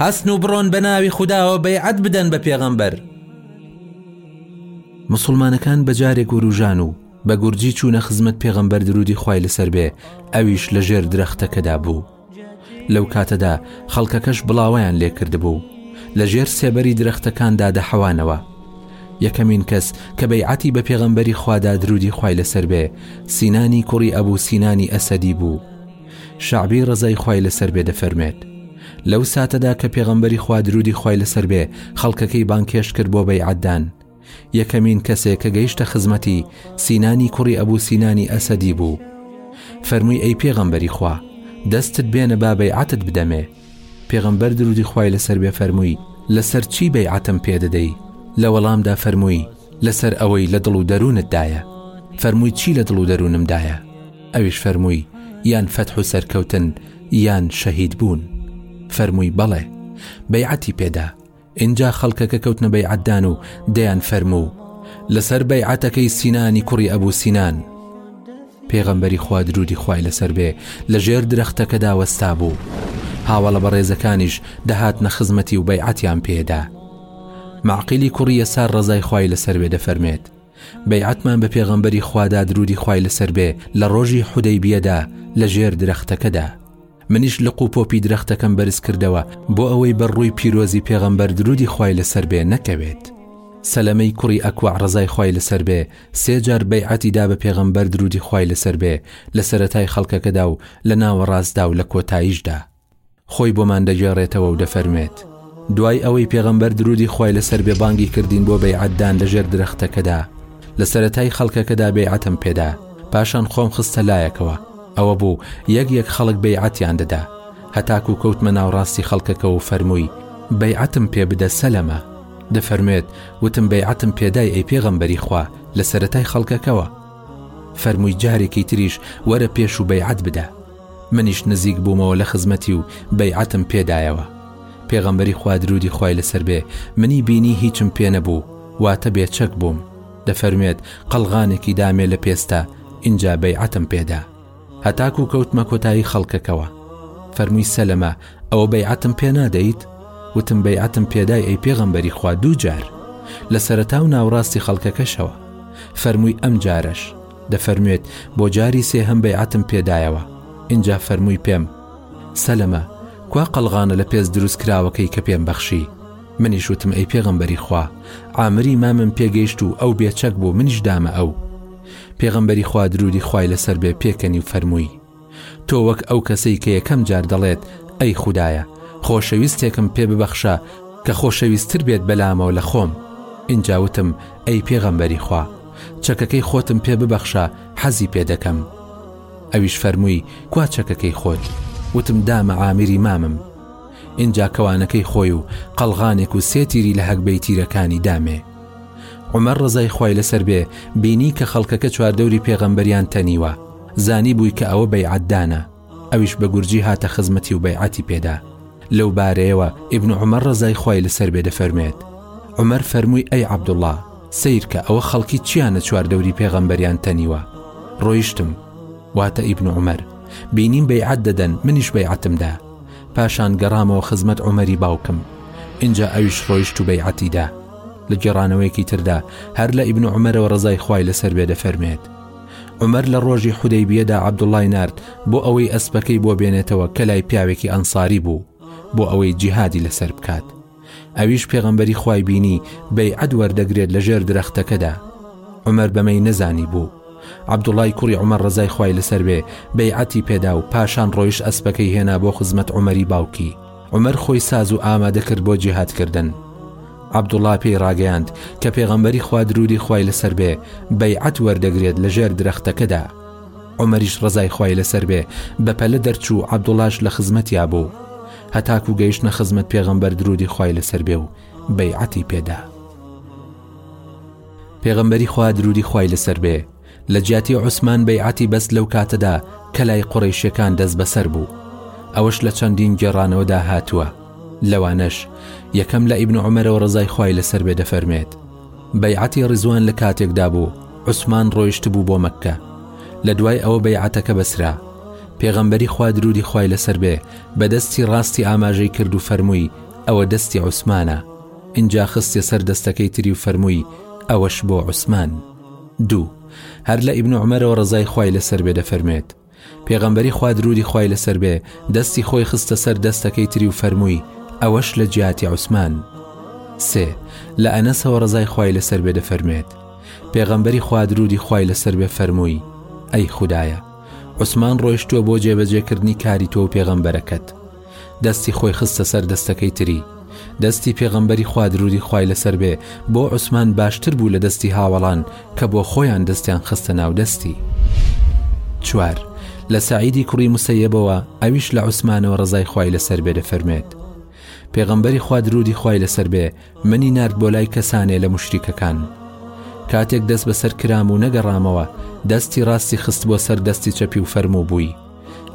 هەستن و بڕۆن بە ناوی خودداوە بەیعەت بدەن بە پێغەمبەر مسلمانەکان بە جارێک وروژان و بە گورجی چوونە خزمەت پێغەمبەر درودی خوای لەسەر بێ ئەویش لە ژێر درەختەکەدا بوو لەو کاتەدا خەڵکەکەش بڵاوەیان لێ کردبوو لە ژێر سێبەری درەختەکاندا دەحەوانەوە یەکەمین کەس کە بەیعەتی بە پێغەمبەری خوادا درودی خوای لەسەر بێ سینانی کوڕی ئەبوو سینانی ئەسەدی بوو شعبی ڕزای خوای لەسەر بێ دەفەرمێت لەو ساتەدا کە پێغەمبەری خوا درودی خوای لەسەر بێ خەڵکەکەی بانکێشت کرد بۆ بەیعەتدان یەکەمین کەسێک کە گەیشتە خزمەتی سینانی کوڕی ئەبوو سینانی ئەسەدی بوو فەرمووی ئەی پێغەمبەری خوا دەستت بێنە با بەیعەتت بدەمێ پێغەمبەر درودی خوای لەسەر بێ فەرمووی لەسەر چی بەیعەتم پێدەدەی لە وەڵامدا فەرمووی لەسەر ئەوەی لە دڵ و دەروونتدایە فەرمووی چی لە دڵ و دەروونمدایە ئەویش فەرمووی یان فەتح و سەرکەوتن یان شەهید بوون فەرمووی بەڵێ بەیعەتی پێدا ئینجا خەڵکەکە کەوتنە بەیعەتدان و دەیان فەرموو لەسەر بەیعەتەکەی سینانی کوڕی ئەبوو سینان پێغەمبەری خوا درودی خوای لەسەر بێ لە ژێر درەختەکەدا وەستا بوو هاوڵە بەڕێزەکانیش دەهات نە خزمەتی و بەیعەتیان پێدا معقلی کوڕی یەسار ڕزای خوای لەسەر بێ دەفەرمێت بەیعەتمان بە پێغەمبەری خوادا درودی خوای لەسەر بێ لە ڕۆژی حودەی بیەدا لە ژێر درەختەکەدا منیش لق و پۆپی درەختەکەم بەرز کردەوە بۆ ئەوەی بەر ڕووی پیرۆزی پێغەمبەر درودی خوای لەسەر بێ نەکەوێت سەلەمەی کوڕی ئەکوع ڕزای خوای لەسەر بێ سێ جار بەیعەتی دا بە پێغەمبەر درودی خوای لەسەر بێ لە سەرەتای خەڵکەکەدا و لە ناوەڕاستدا و لە کۆتاییشدا خۆی بۆمان دەگێڕێتەوە و دەفەرمێت دوای ئەوەی پێغەمبەر درودی خوای لەسەر بێ بانگی کردین بۆ بەیعەتدان لە ژێر درەختەکەدا لە سەرەتای خەڵکەکەدا بەیعەتم پێدا پاشان خۆم خستە لایەکەوە ئەوە بوو یەک یەک خەڵک بەیعەتیان دەدا، هەتاکوو کەوتمە ناوڕاستی خەڵکەکە و فەرمووی، بەیعەتم پێ بدە سەلەمە! دەفەرموێت، وتم بەیعەتم پێ دای ئەی پێغەمبەری خوا لە سەرەتای خەڵکەکەوە؟ فەرمووی جارێکی تریش وەرە پێش و بەیعەت بدە. منیش نزیک بوومەوە لە خزمەتی و بەیعەتم پێ دایەوە. پێغەمبەری خوا درودی خوای لەسەر بێ منی بینی هیچم پێ نەبوو، واتە بێ چەک بووم. دەفەرموێت، قەڵغانێکی دامێ لە پێستا، ئینجا بەیعەتم پێدا. هەتاکوو کەوتمە کۆتایی خەڵکەکەوە. فەرمووی، سەلەمە، ئەوە بەیعەتم پێ نادەیت؟ وتم، بەیعەتم پێدای ئەی پێغەمبەری خوا دوو جار، لە سەرەتا و ناوەڕاستی خەڵکەکەشەوە. فەرمووی، ئەم جارەش. دەفەرموێت، بۆ جاری سێهەم بەیعەتم پێدایەوە. ئینجا فەرمووی پێم، سەلەمە، کوا قەڵغانە لە پێست دروست کراوەکەی کە پێم بەخشی؟ منیش وتم ئەی پێغەمبەری خوا عامری مامم پێگەیشت و ئەو بێ چەک بوو منیش دامە ئەو پێغەمبەری خوا درودی خوای لەسەر بێ پێکەنی و فەرمووی تۆ وەک ئەو کەسەی کە یەکەم جار دەڵێت ئەی خودایە خۆشەویستێکم پێ ببەخشە کە خۆشەویستتر بێت بەلامەوە لە خۆم ئینجا وتم ئەی پێغەمبەری خوا چەکەکەی خۆتم پێ ببەخشە حەزی پێ دەکەم ئەویش فەرمووی کوا چەکەکەی خۆت وتم دامە عامیری مامم ئینجا کەوانەکەی خۆی و قەڵغانێک و سێ تیری لە هەگبەی تیرەکانی دامێ. عومەر ڕەزای خوای لەسەر بێ بینی کە خەڵکەکە چواردەوری پێغەمبەریان تەنیوە، زانی بووی کە ئەوە بەیعەت دانە، ئەویش بە گورجی هاتە خزمەتی و بەیعەتی پێدا. لەو بارەیەوە ئیبن عومەر ڕەزای خوای لەسەر بێ دەفەرموێت، عومەر فەرمووی ئەی عەبدوڵڵا، سەیرکە ئەوە خەڵکی چیانە چواردەوری پێغەمبەریان تەنیوە؟ ڕۆیشتم، واتە ئیبن عومەر، بینیم بەیعەت دەدەن، منیش بەیعەتم دا. پاشان گەڕامەوە خزمەت عومەری باوکم، ئینجا ئەویش ڕۆیشت و بەیعەتی دا. لە گێڕانەوەیەکی تردا هەر لە ئیبن عومەرەوە ڕەزای خوای لەسەر بێ دەفەرموێت، عومەر لە ڕۆژی حودەیبیەدا عەبدوڵڵای نارد بۆ ئەوەی ئەسپەکەی بۆ بێنێتەوە کە لای پیاوێکی ئەنساری بوو بۆ ئەوەی جیهادی لەسەر بکات. ئەویش پێغەمبەری خوای بینی بەیعەت وەردەگرێت لە ژێر درەختەکەدا عمر بەمەی نەزانی بوو عبدوڵای کوڕی عمر ڕزای خوای لەسەر بێ بەیعەتی پێدا و پاشان ڕۆیشت ئەسپەکەی هێنا بۆ خزمەت عمری باوکی عمر خۆی ساز و ئامادە کرد بۆ جیهادکردن عبدوڵا پێی ڕاگەیاند کە پێغەمبەری خوا درودی خوای لەسەر بێ بەیعەت وەردەگرێت لە ژێر درەختەکەدا عمریش ڕزای خوای لەسەر بێ بەپەلە دەرچوو عبدوڵاش لە خزمەتیا بوو هەتاکو گەیشتنە خزمەت پێغەمبەر درودی خوای لەسەر بێ و بەیعەتی پێدا پێغەمبەری خوا درودی خوای لەسەر بێ لە جیاتی عوسمان بەیعەتی بەست لەو کاتەدا کە لای قڕیشەکان دەست بەسەر بوو ئەوەش لە چەندین گێڕانەوەدا هاتووە لەوانەش یەکەم لە ئیبن عمەرەوە ڕزای خوای لەسەر بێ دەفەرمێت بەیعەتی ڕزوان لە کاتێکدا بوو عوسمان ڕۆیشت بوو بۆ مەکە لە دوای ئەوە بەیعەتەکە بەسرا پێغەمبەری خوا درودی خوای لەسەر بێ بە دەستی ڕاستی ئاماژەی کرد و فەرمووی، ئەوە دەستی عوسمانە، ئینجا خستیە سەر دەستەکەی تری و فەرمووی، ئەوەش بۆ عوسمان. دوو، هەر لە ئیبن عومەرەوە ڕەزای خوای لەسەر بێ دەفەرموێت، پێغەمبەری خوا دروودی خوای لەسەر بێ دەستی خۆی خستە سەر دەستەکەی تری و فەرمووی، ئەوەش لە جیاتی عوسمان. سێ، لە ئەنەسەوە ڕەزای خوای لەسەر بێ دەفەرموێت، پێغەمبەری خوا دروودی خوای لەسەر بێ فەرمووی، ئەی خودایە! عوسمان ڕۆیشتوە بۆ جێبەجێکردنی کاری تۆو پێغەمبەرەکەت دەستی خۆی خستە سەر دەستەکەی تری دەستی پێغەمبەری خوا درودی خوای لەسەر بێ بۆ عوسمان باشتر بوو لە دەستی هاوەڵان کە بۆ خۆیان دەستیان خستە ناو دەستی چوار لە سعیدی کوڕی مسەیەبەوە ئەویش لە عوسمانەوە ڕزای خوای لەسەر بێ دەفەرمێت پێغەمبەری خوا درودی خوای لەسەر بێ منی نارد بۆ لای کەسانێ لە موشریکەکان کاتێک دەست بەسەر کرام و نەگەڕامەوە دەستی ڕاستی خست بۆ سەر دەستی چەپی و فەرموو بووی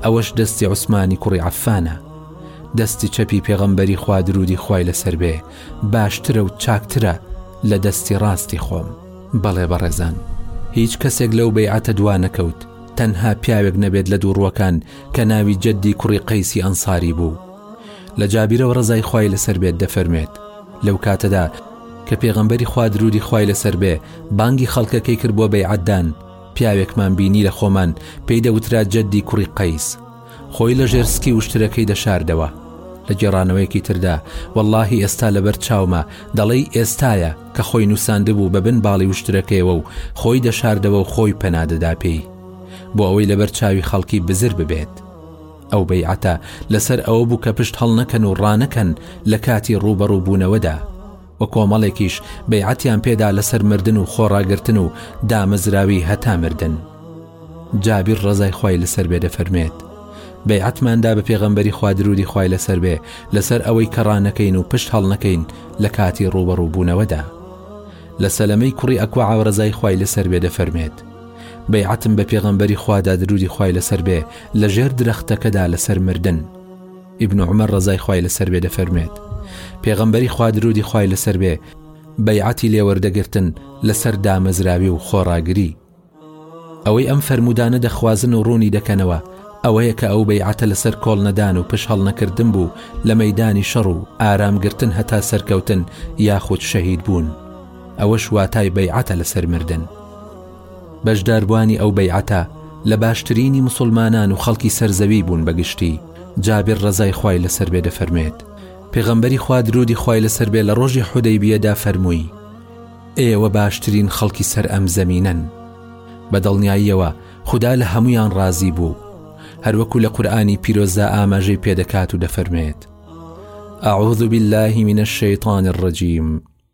ئەوەش دەستی عوسمانی کوڕی عفانە دەستی چەپی پێغەمبەری خوا درودی خوای لەسەر بێ باشترە و چاکترە لە دەستی ڕاستی خۆم بەڵێ بەڕێزان هیچ کەسێک لەو بەیعەتە دوا نەکەوت تەنها پیاوێک نەبێت لە دووڕوەکان کە ناوی جەددی کوڕی قەیسی ئەنساری بوو لە جابیرەوە ڕەزای خوای لەسەر بێت دەفەرمێت لەو کاتەدا کە پێغەمبەری خوا درودی خوای لەسەر بێ بانگی خەڵکەکەی کرد بۆ بەیعەتدان پیاوێکمان بینی لە خۆمان پێی دەوترا جەدی کوڕی قەیس خۆی لە ژێرسکی وشترەکەی دەشاردەوە لە گێڕانەوەیەکی تردا واللهی ئێستا لەبەر چاومە دەڵێی ئێستایە کە خۆی نووساندبوو بە بن باڵی وشترەکەیەوە و خۆی دەشاردەوە و خۆی پەنادەدا پێی بۆ ئەوەی لەبەر چاوی خەڵکی بزر ببێت ئەو بەیعەتە لەسەر ئەوە بوو کە پشت هەڵنەکەن و ڕانەکەن لە کاتی ڕووبەڕووبوونەوەدا و کۆمەڵێکیش بەیعەتیان پێدا لەسەر مردن و خۆڕاگرتن و دامەزراوی هەتا مردن جابیر ڕزای خی لەسەر بێ دەفەرمێت بەیعەتماندا بە پێغەمبەری خوادرودی خی لەسەر بێ لەسەر ئەوەی کە ڕانەکەین و پشت هەڵنەکەین لە کاتی ڕووبەڕووبوونەوەدا لە سەلەمەی کوڕی ئەکوعاوە ڕزای خی لەسەر بێ دەفەرمێت بەیعەتم بە پێغەمبەری خوادا درودی خوای لەسەر بێ لە ژێر درەختەکەدا لەسەر مردن ئیبن عمر ڕزای خوای لەسەر بێ دەفەرمێت پێغەمبەری خوا درودی خوای لەسەر بێ بەیعەتی لێوەردەگرتن لەسەر دامەزراوی و خۆڕاگری ئەوەی ئەم فەرمودانە دەخوازن و ڕوونی دەکەنەوە ئەوەیە کە ئەو بەیعەتە لەسەر کۆڵ نەدان و پش هەڵنەکردن بوو لە مەدانی شەڕ و ئارامگرتن هەتا سەرکەوتن یاخود شەهید بوون. ئەوەش واتای بەیعەتە لەسەر مردن بەشداربووانی ئەو بەیعەتە لە باشترینی مسلمانان و خەڵکی سەرزەوی بوون بەگشتی جابر ڕزای خوای لەسەر بێ دەفەرمێت پێغەمبەری خوا درودی خوای لەسەر بێ لە ڕۆژی حودەیبیەدا فەرمووی ئێوە باشترین خەڵکی سەر ئەم زەمینەن بە دڵنیاییەوە خدا لە هەمویان ڕازی بوو هەروەکو لە قورآانی پیرۆزدا ئاماژەی پێدەکات و دەفەرمێت أعوذ بالله من الشيطان الرجيم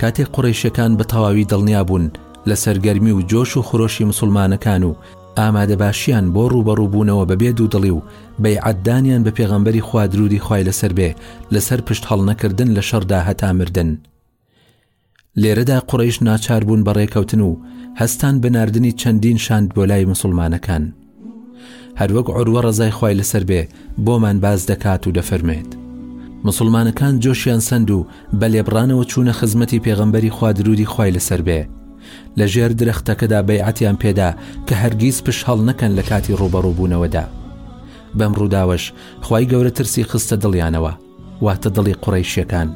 کاتێک قوڕەیشەکان بە تەواوی دڵنیا بوون لە سەرگەرمی و جۆش و خرۆشی مسوڵمانەکان و ئامادەباشیان بۆ ڕووبەڕووبوونەوە بە بێ دوودڵی و بەیعەتدانیان بە پێغەمبەری خوا دروودی خوای لەسەر بێ لەسەر پشت هەڵنەکردن لە شەڕدا هەتا مردن لێرەدا قوڕەیش ناچار بوون بە ڕێکەوتن و هەستان بە ناردنی چەندین شاند بۆ لای مسوڵمانەکان. هەروەک عروە ڕەزای خوای لەسەر بێ بۆمان باس دەکات و دەفەرمێت مسلمانەکان جۆشیان سەند و بە لێبڕانەوە چوونە خزمەتی پێغەمبەری خوا درودی خوای لەسەر بێ لە ژێر درەختەکەدا بەیعەتیان پێدا کە هەرگیز پش هەڵ نەکەن لە کاتی ڕوبەڕوبوونەوەدا بەم ڕووداوەش خی گەورە ترسی خستە دڵیانەوە واتە دڵی قوڕەیشیەکان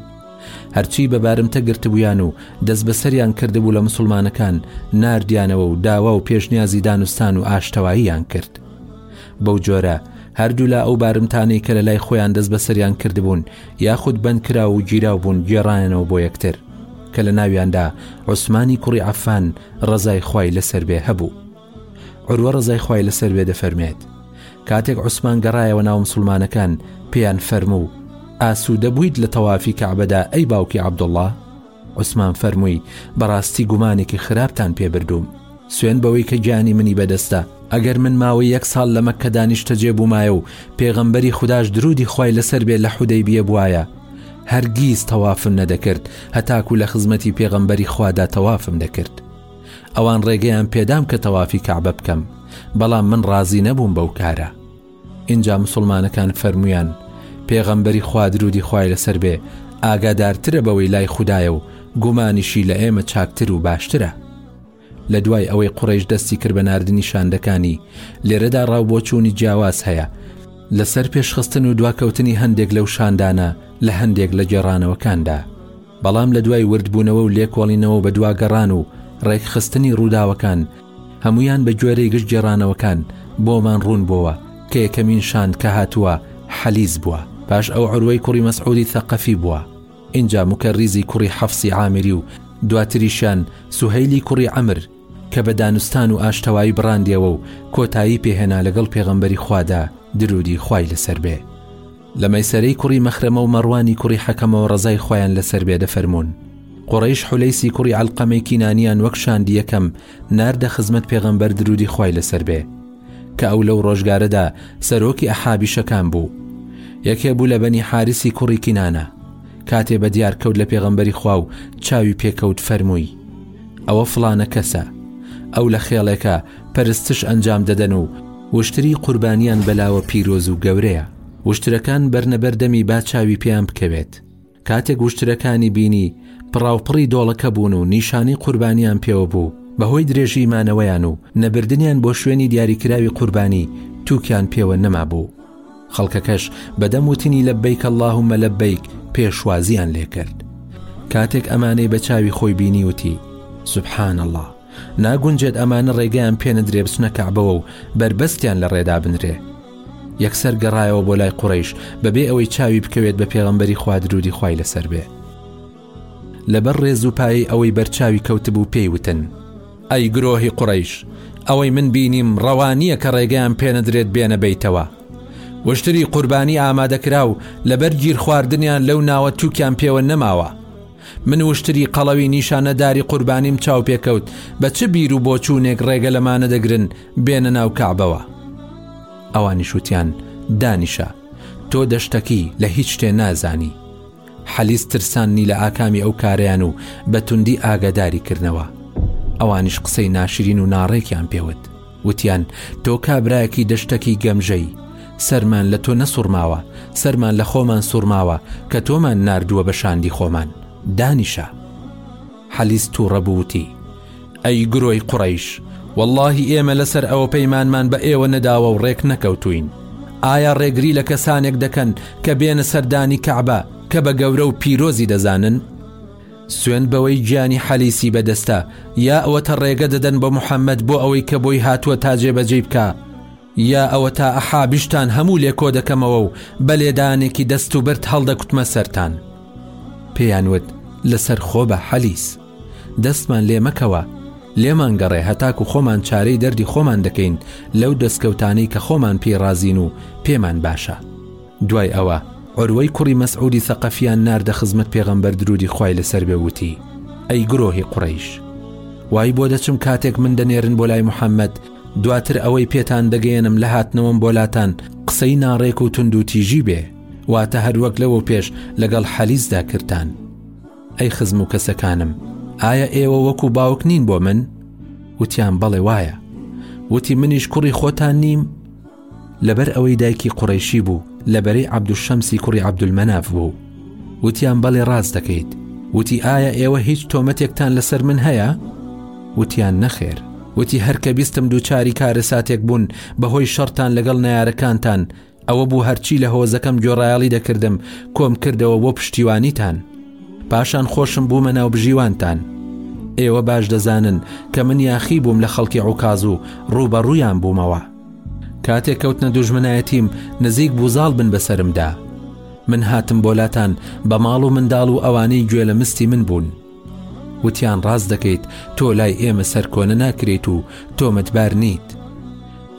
هەرچی بە بارمتە گرتبوویان و دەست بەسەریان کردبوو لە مسلمانەکان ناردیانەوە و داوا و پێشنیازی دانوستان و ئاشتەواییان کرد بەو جۆرە هەردوولا ئەو بارمتانەی کە لە لای خۆیان دەست بەسەریان کردبوون یاخود بەندکرا و گیراو بوون گێڕایەنەوە بۆ یەکتر کە لە ناویاندا عوسمانی کوڕی عفان ڕزای خوای لەسەر بێ هەبوو عروە ڕەزای خوای لەسەر بێ دەفەرمێت، کاتێک عوسمان گەڕایەوە ناو مسوڵمانەکان پێیان فەرموو، ئاسوودە بوویت لە تەوافی کەعبەدا ئەی باوکی عەبدوڵڵا؟ عوسمان فەرمووی، بەڕاستی گومانێکی خراپتان پێ بردووم، سوێند بەوەی کە گیانی منی بەدەستە، ئەگەر من ماوەی یەک ساڵ لە مەککەدا نیشتەجێ بوومایە و پێغەمبەری خوداش دروودی خوای لەسەر بێ لە حودەیبیە بوایە، هەرگیز تەوافم نەدەکرد هەتاکوو لە خزمەتی پێغەمبەری خوادا تەوافم دەکرد. ئەوان ڕێگەیان پێدام کە تەوافی کەعبە بکەم بەڵام من ڕازی نەبووم بەو کارە ئینجا مسلمانەکان فەرمویان پێغەمبەری خوادرودی خوای لەسەر بێ ئاگادارترە بەوەی لای خوددایە و گومانیشی لە ئێمە چاکتر و باشترە لە دوای ئەوەی قڕێش دەستی کرد بە نردنی شاندەکانی لێرەدا ڕاو بۆچوونی جیاواز هەیە لەسەر پێشخستن و دواکەوتنی هەندێک لەو شاندانە لە هەندێک لە گێڕانەوەکاندا. بەڵام لە دوای وردبوونەوە و لێکۆڵینەوە و بەدواگەڕان و ڕێکخستنی ڕووداوەکان، هەموویان بە گوێرەی گشت گێڕانەوەکان بۆمان ڕوون بۆوە کە یەکەمین شاند کە هاتووە حەلیز بووە، پاش ئەو عوروەی کوڕی مەسعودی ثەقەفی بووە، ئینجا موکەریزی کوڕی حەفسی عامری و دواتریشیان سوهەیلی کوڕی عەمر کە بە دانوستان و ئاشتەوایی بڕاندیەوە و کۆتایی پێهێنا لەگەڵ پێغەمبەری خوادا، درودی خوای لەسەر بێ. لە مەیسەرەی کوڕی مەخرەمە و مەڕوانی کوڕی حەکەمەوە ڕەزای خوایان لەسەر بێ دەفەرموون، قوڕەیش حولەیسی کوڕی عەلقەمەی کینانیان وەک شاندی یەکەم ناردە خزمەت پێغەمبەر درودی خوای لەسەر بێ کە ئەو لەو ڕۆژگارەدا سەرۆکی ئەحابیشەکان بوو یەکێ بوو لە بەنی حارسی کوڕی کینانە کاتێ بە دیار کەوت لە پێغەمبەری خوا و چاوی پێکەوت فەرمووی ئەوە فڵانە کەسە ئەو لە خێڵێکە پەرستش ئەنجام دەدەن و وشتری قوربانیان بەلاوە پیرۆز و گەورەیە وشترەکان بەرنەبەر دەمی با چاوی پێیان بکەوێت کاتێک وشترەکانی بینی پڕاوپڕی دۆڵەکە بوون و نیشانی قوربانیان پێوە بوو بەهۆی درێژی مانەوەیان و نەبردنیان بۆ شوێنی دیاریکراوی قوربانی تووکیان پێوە نەما بوو خەڵکەکەش بەدەم وتنی لە بیک اللهم و مەلە بیک پێشوازیان لێکرد کاتێک ئەمانەی بە چاوی خۆی بینی وتی سبحان الله ناگونجێت ئەمانە ڕێگەیان پێ ندرێ بچنە کەعبەوە و بەربەستیان لە ڕێدا بنرێ یەکسەر گەڕایەوە بۆ لای قوڕیش بەبێ ئەوەی چاوی بکەوێت بە پێغەمبەری خوادرودی خوای لەسەر بێ لەبەر ڕێز و پایی ئەوەی بەرچاوی کەوتبوو پێی وتن ئەی گرۆهی قوڕیش ئەوەی من بینیم ڕەوانییە کە ڕێگەیان پێ ندرێت بێنە بیتەوە وشتری قوربانی ئامادەکراو لەبەر گیر خواردنیان لەو ناوە تووکیان پێوە نەماوە من وشتری قەڵەوی نیشانەداری قوربانیم چاوپێکەوت، بە چ بیر و بۆچوونێک ڕێگە لەمانە دەگرن بێنە ناو کەعبەوە؟ ئەوانیش وتیان، دانیشە، تۆ دەشتەکی، لە هیچ شتێ نازانی. حەلیس ترساندنی لە ئاکامی ئەو کارەیان و بە توندی ئاگاداری کردنەوە. ئەوانیش قسەی ناشرین و ناڕێکیان پێ وت. وتیان، تۆ کابرایەکی دەشتەکی گەمژەی، سەرمان لە تۆ نەسوڕماوە، سەرمان لە خۆمان سوڕماوە کە تۆمان ناردووە بە شاندی خۆمان، دانیشە. حەلیس تووڕە بوو وتی، ئەی گرۆی قوڕەیش، وەڵڵاهی ئێمە لەسەر ئەوە پەیمانمان بە ئێوە نەداوە و ڕێک نەکەوتووین، ئایا ڕێگری لە کەسانێک دەکەن کە بێنە سەردانی کەعبە کە بە گەورە و پیرۆزی دەزانن؟ سوێند بەوەی گیانی حەلیسی بەدەستە یا ئەوەتە ڕێگە دەدەن بۆ محەمەد بۆ ئەوەی کە بۆی هاتووە تا جێبەجێی بکا یا ئەوەتا ئەحابیشتان هەموو لێ کۆ دەکەمەوە و بە لێدانێکی دەست و برد هەڵدەکوتمە سەرتان. پێیان وت، لەسەر خۆ بە، حەلیس. دەستمان لێ مەکەوە. لێمان گەڕێ هەتاکو خۆمان چارەی دەردی خۆمان دەکەین لەو دەستکەوتانەی کە خۆمان پێی ڕازین و پێمان باشە. دوای ئەوە عروەی کوڕی مەسعودی ثەقەفیان ناردە خزمەت پێغەمبەر درودی خوای لەسەر بێ وتی، ئەی گرۆهی قوڕەیش! وای بۆ دەچم کاتێک من دەنێرن بۆ لای محمد دواتر ئەوەی پێتان دەگەیەنم لە هاتنەوەم بۆ لاتان قسەی ناڕێک و توند و تیژی بێ واتە هەروەک لەوە پێش لەگەڵ حەلیزدا کردتان. ئەی خزم و کەسەکانم ئایا ئێوە وەکو باوک نین بۆ من؟ وتیان بەڵێ وایە. وتی منیش کوڕی خۆتان نیم؟ لەبەر ئەوەی دایکی قوڕەیشی بوو لە بەرەی عەبدولشەمسی کوڕی عەبدولمەناف بوو وتیان بەڵێ ڕاست دەکەیت وتی ئایا ئێوە هیچ تۆمەتێکتان لەسەر من هەیە وتیان نەخێر وتی هەرکە بیستم دووچاری کارە ساتێک بوون بەهۆی شەڕتان لەگەڵ نارەکانتان ئەوە بوو هەرچی لە هۆزەکەم گۆڕایاڵی دەکردم کۆم کردەوە بۆ پشتیوانیتان پاشان خۆشم بوومە ناو بژیوانتان ئێوە باش دەزانن کە من یاخی بووم لە خەڵکی عکاز و ڕووبەڕوویان بوومەوە کاتێ کەوتنە دوژمنایەتیم نزیک بوو زاڵ بن بەسرمدا من هاتم بۆلاتان بە ماڵ و منداڵ و ئەوانەی گوێ لە مستی من بوون وتیان ڕاست دەکەیت تۆ لای ئێمە سەرکۆنە ناکرێت و تۆمەتبار نیت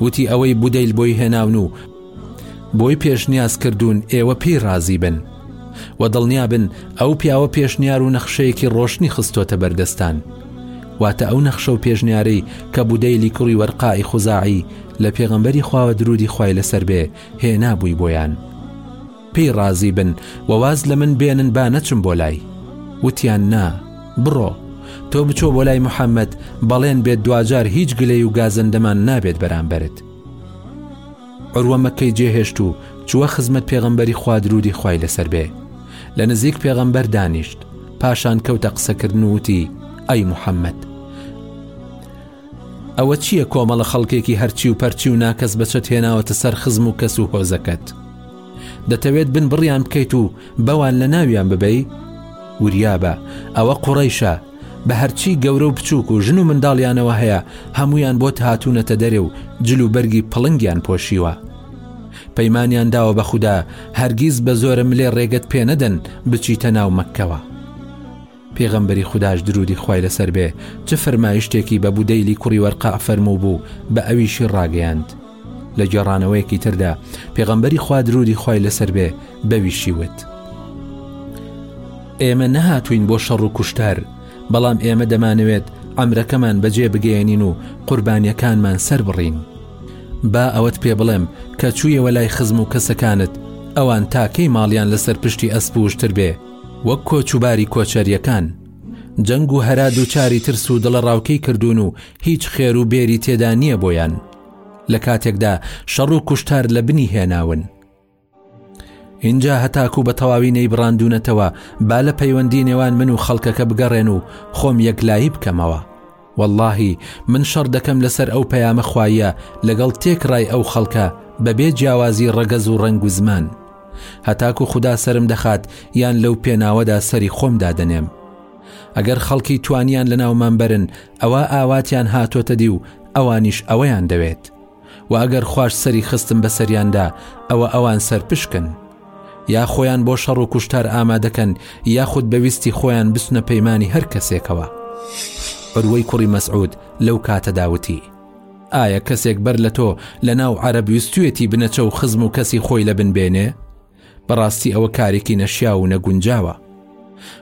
وتی ئەوەی بودەیل بۆی هێناون و بۆی پێشنیاز کردوون ئێوە پێی ڕازی بن و دڵنیابن ئەو پیاوە پێشنیار و نەخشەیەکی ڕۆشنی خستۆتە بەردەستان واتە ئەو نەخشە و پێشنیارەی کە بودەیلی کوڕی وەرقاء خوزاعی لە پێغەمبەری خواوە دروودی خوای لەسەر بێ هێنابووی بۆیان پێی ڕازی بن و واز لە من بێنن با نەچم بۆ لای وتیان نا بڕۆ تۆ بچۆ بۆ لای محەممەد بەڵێن بێت دواجار هیچ گلەی و گازەندەمان نابێت بەرامبەرت عروە مەککەی جێهێشت و چووە خزمەت پێغەمبەری خوا درودی خوای لەسەر بێ لە نزیک پێغەمبەر دانیشت پاشان کەوتە قسەکردن و وتی ئەی محەممەد ئەوە چییە کۆمەڵە خەڵکێکی هەرچی و پەرچی و ناکەس بەچەت هێناوەتە سەر خزم و کەس و هۆزەکەت دەتەوێت بن بڕیان بکەیت و بەوان لە ناویان ببەی وریابە ئەوە قوڕیشە بە هەرچی گەورە و بچووک و ژن و منداڵیانەوە هەیە هەموویان بۆت هاتوونەتە دەرێ و جل و بەرگی پڵنگیان پۆشیوە پەیمانیان داوە بە خودا هەرگیز بە زۆرە ملێ ڕێگەت پێ نەدەن بچیتە ناو مەکەوە پێغەمبەری خودداش درودی خی لەسەر بێ چ فرمایشتێکی بە بودەیلی کوڕی وەرقا فەرموو بوو بە ئەویشی ڕاگەیاند لە گێڕانەوەیەکی تردا پێغەمبەری خوا درودی خی لەسەر بێ بەویشی وت ئێمە نەهاتوین بۆ شەڕ و کوشتار بەڵام ئێمە دەمانەوێت ئەمرەکەمان بەجێ بگەێنین و قوربانیەکانمان سەر بڕین با ئەوەت پێ بڵێم کە چوویەوە لای خزم و کەسەکانت ئەوان تاکەی ماڵیان لەسەر پشتی ئەسپوشتر بێ وەک کۆچوباری کۆچەریەکان جەنگ و هەرا دووچاری ترس و دڵە ڕاوکەی کردوون و هیچ خێر و بێری تێدا نییە بۆیان لە کاتێکدا شەڕ و کوشتار لە بنی هێناون اینجا هەتاکو بە تەواوی نەی بڕاندونەتەوە با لە پەیوەندی نێوان من و خەڵکەکە بگەڕێن و خۆم یەکلایی بکەمەوە واللهی من شەڕ دەکەم لەسەر ئەو پەیامە خوایە لەگەڵ تێک ڕای ئەو خەڵکە بەبێ جیاوازی ڕەگەز و ڕنگ و زمان هەتاکو خوددا سرم دەخات یان لەو پێناوەدا سەری خۆم دادەنێم ئەگەر خەڵکی توانیان لە ناومان بەرن ئەوا ئاواتیان هاتۆتە دی و ئەوانیش ئەوەیان دەوێت و ئەگەر خوش سەری خستم بە سەریاندا ئەوە ئەوان سەرپشکن یا خۆیان بۆ شەڕ و کوشتار ئامادەکەن یاخود بەویستی خۆیان بسنە پەیمانانی هەر کەسێکەوە بەروەی کوڕی مەسعود لەو کاتەداوتی ئایا کەسێک بەر لە تۆ لە ناو عرب ویستوێتی بنەچە و خزم و کەسی خۆی لە بن بێنێ؟ بەڕاستی ئەوە کارێکی نەشیاو و نەگونجاوە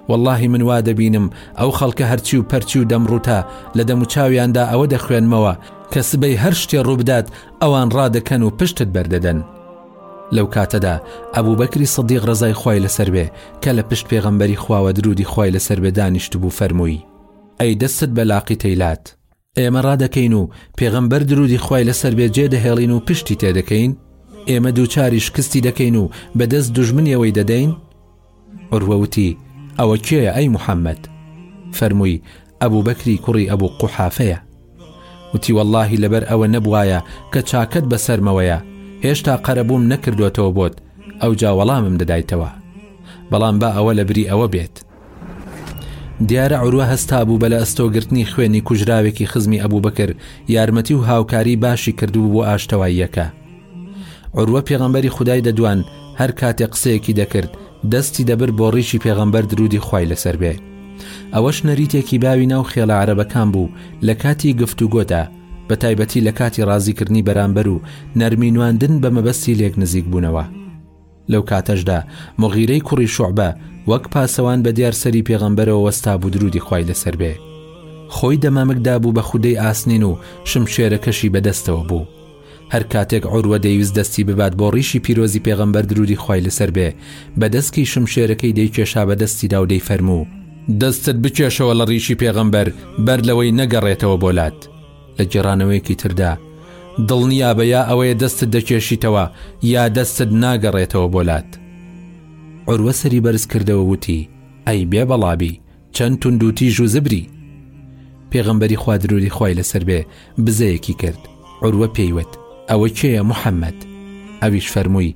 واللهی من وا دەبینم ئەو خەڵکە هەرچی و پەرچی و دەمڕوتە لە دەموچاویاندا ئەوە دەخوێنمەوە کە سبەی هەر شتێ ڕووبدات ئەوان ڕادەکەن و پشتت بەردەدەن لەو کاتەدا ئەبوو بەکری سەدیق ڕزای خی لەسەر بێ کە لە پشت پێغەمبەری خواوە درودی خی لەسەر بێ دانیشت بوو فەرمووی ئەی دەستت بەلاقی تەیلات ئێمە ڕادەکەین و پێغەمبەر درودی خوای لەسەر بێ جێ دەهێڵین و پشتی تێدەکەین ئێمە دووچاری شکستی دەکەین و بەدەست دژمنیەوەی دەدەین عروەوتی ئەوە کێە ئەی محەممەد فەرمووی ئەبوو بەکری کوڕی ئەبوو قوحافەیە وتی واللهی لەبەر ئەوە نەبواە کە چاکەت بەسەرمەوەیە هێشتا قەرەبووم نەکردوێتەوە بۆت ئەو جاوەڵامم دەدایتەوە بەڵام با ئەوە لە بری ئەوە بێت دیارە عوروە هەستابوو بە لە ئەستۆ گرتنی خوێنی کوژراوێکی خزمی ئەبوبەکر یارمەتی و هاوکاری باشی کردبوو بۆ ئاشتەواییەکە عوروە پێغەمبەری خودای دەدوان هەر کاتێ قسەیەکی دەکرد دەستی دەبر بۆ ڕیشی پێغەمبەر درودی خوای لەسەر بێ ئەوەش نەریتێکی باوی ناو خێڵە عەرەبەکان بوو لە کاتی گفتوگۆدا بە تایبەتی لە کاتی ڕازیکردنی بەرامبەر و نەرمینواندن بە مەبەستی لێک نزیک بوونەوە لەو کاتەشدا موغیرەی کوڕی شوعبە وەک پاسەوان بە دیار سەری پێغەمبەرەوە وەستابوو درودی خوای لەسەر بێ خۆی دەمامک دابوو بە خودەی ئاسنین و شمشێرەکەشی بەدەستەوە بوو هەر کاتێک عروە دەیویست دەستی ببات بۆ ڕیشی پیرۆزی پێغەمبەر درودی خوای لەسەر بێ بە دەستکی شمشێرەکەی دەیکێشا بە دەستیدا و دەیفەرموو دەستت بکێشەوە لە ڕیشی پێغەمبەر بەر لەوەی نەگەڕێتەوە بۆ لات. لە گێڕانەوەیەکی تردا، دڵنیابە یا ئەوەیە دەستت دەکێشیتەوە یا دەستت ناگەڕێتەوە بۆ لات. عوروە سەری بەرز کردەوە وتی، ئەی بێ بەڵابی، چەند توندوتیژ و زبری! پێغەمبەری خوا دروودی خوای لەسەر بێ بزەیەکی کرد، عوروە پێی وت، ئەوە کێیە محەممەد؟ ئەویش فەرمووی،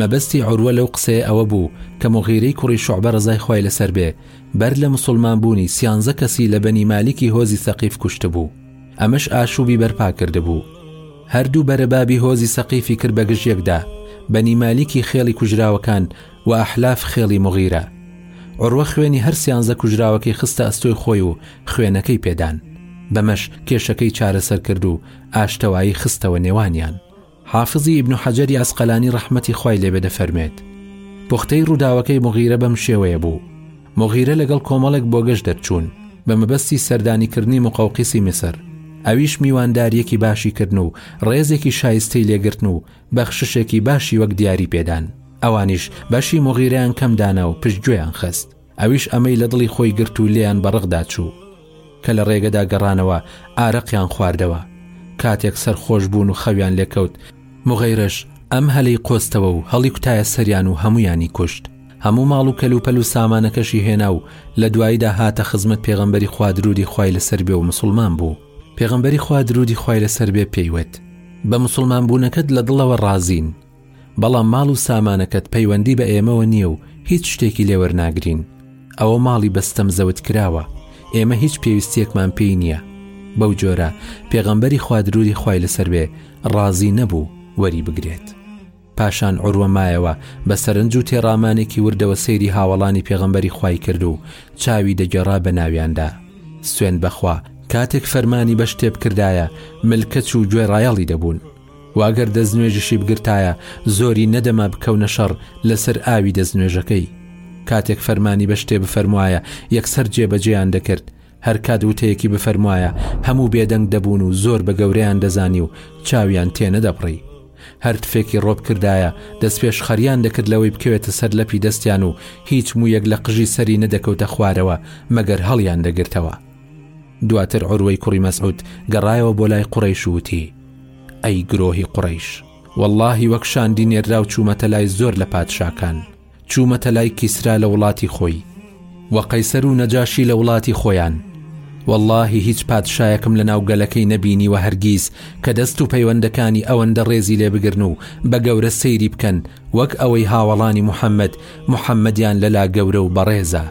مەبەستی عوروە لەو قسەیە ئەوە بوو کە موغیرەی کوڕی شوعبە ڕەزای خوای لەسەر بێ بەر لە موسوڵمان بوونی سیانزە کەسی لە بەنی مالیکی هۆزی سەقیف کوشتبوو ئەمەش ئاشوبی بەرپا کردبوو هەردوو بەرە بابی هۆزی سەقیفی کرد بە گژ یەکدا بەنی مالیکی خێڵی کوژراوەکان و ئەحلاف خێڵی موغیرە عوروە خوێنی هەر سیانزە کوژراوەکەی خستە ئەستۆی خۆی و خوێنەکەی پێدان بەمەش کێشەکەی چارەسەر کرد و ئاشتەوایی خستەوە نێوانیان حافزی ئیبن حەجەری عەسقەلانی ڕەحمەتی خوای لێبێ دەفەرمێت پوختەی ڕووداوەکەی مغیرە بەم شێوەیە بوو مغیرە لەگەڵ کۆمەڵێک بۆ گەشت دەرچوون بە مەبەستی سەردانیکردنی مقەوقیسی میسر ئەویش میوانداریەکی باشی کردن و ڕێزێکی شایستەی لێگرتن و بەخششێکی باشی وەک دیاری پێدان ئەوانیش بەشی مغیرەیان کەمدانا و پشتگوێیان خست ئەویش ئەمەی لە دڵی خۆی گرت و لێیان بە ڕقدا چوو کە لە ڕێگەدا گەڕانەوە ئارەقیان خواردەوە کاتێک سەرخۆش بوون و خەویان لێکەوت مغیرەش ئەم هەلەی قۆستەوە و هەڵی کوتایە سەریان و هەموویانی کوشت هەموو ماڵ و کەلوپەل و سامانەکەشی هێنا و لە دواییدا هاتە خزمەت پێغەمبەری خوا درودی خوای لەسەر بێ و مسلمان بوو پێغەمبەری خوا درودی خوای لەسەر بێ پێی وت بە مسلمان بوونەکەت لە دڵەوە ڕازین بەڵام ماڵ و سامانەکەت پەیوەندی بە ئێمەوە نییە و هیچ شتێکی لێ وەرناگرین ئەوە ماڵی بە ستەم زەوت کراوە ئێمە هیچ پێویستیەکمان پێی نییە بەو جۆرە پێغەمبەری خوادروری خوای لەسەر بێ ڕازی نەبوو وەری بگرێت پاشان عروە مایەوە بە سەرنج و تێڕامانێکی وردەوە سەیری هاوڵانی پێغەمبەری خوای کرد و چاوی دەگەڕا بە ناویاندا سوێن بەخوا کاتێک فەرمانی بە شتێ بکردایە ملکەچ و گوێڕایەڵی دەبوون و ئەگەر دەستنوێژیشی بگرتایە زۆری نەدەما بکەونە شەڕ لەسەر ئاوی دەستنوێژەکەی کاتێک فەرمانی بە شتێ بفەرموایە یەکسەر جێبەجێیان دەکرد هەر کات وتەیەکی بفەرموایە هەموو بێدەنگ دەبوون و زۆر بە گەورەیان دەزانی و چاویان تێنەدەبڕی هەر تفێکی ڕۆپ کردایە دەست پێش خەریان دەکرد لەوەی بکەوێتە سەر لەپی دەستیان و هیچ مویەک لە قژی سەری نەدەکەوتە خوارەوە مەگەر هەڵیان دەگرتەوە دواتر عروەی کوڕی مەسعود گەڕایەوە بۆ لای قوڕیش وتی ئەی گرۆهی قوڕەیش وەڵاهی وەک شاندی نێرراو چوومەتە لای زۆر لە پادشاکان چوومەتە لای کیسرا لە وڵاتی خۆی و قەیسەر و نەجاشی لە وڵاتی خۆیان واللهی هیچ پادشایەکم لە ناو گەلەکەی نەبینی و هەرگیز کە دەست و پەیوەندەکانی ئەوەندە ڕێزی لێ بگرن و بە گەورە سەیری بکەن وەک ئەوەی هاوەڵانی محەممەد محەممەدیان لەلا گەورە و بەڕێزە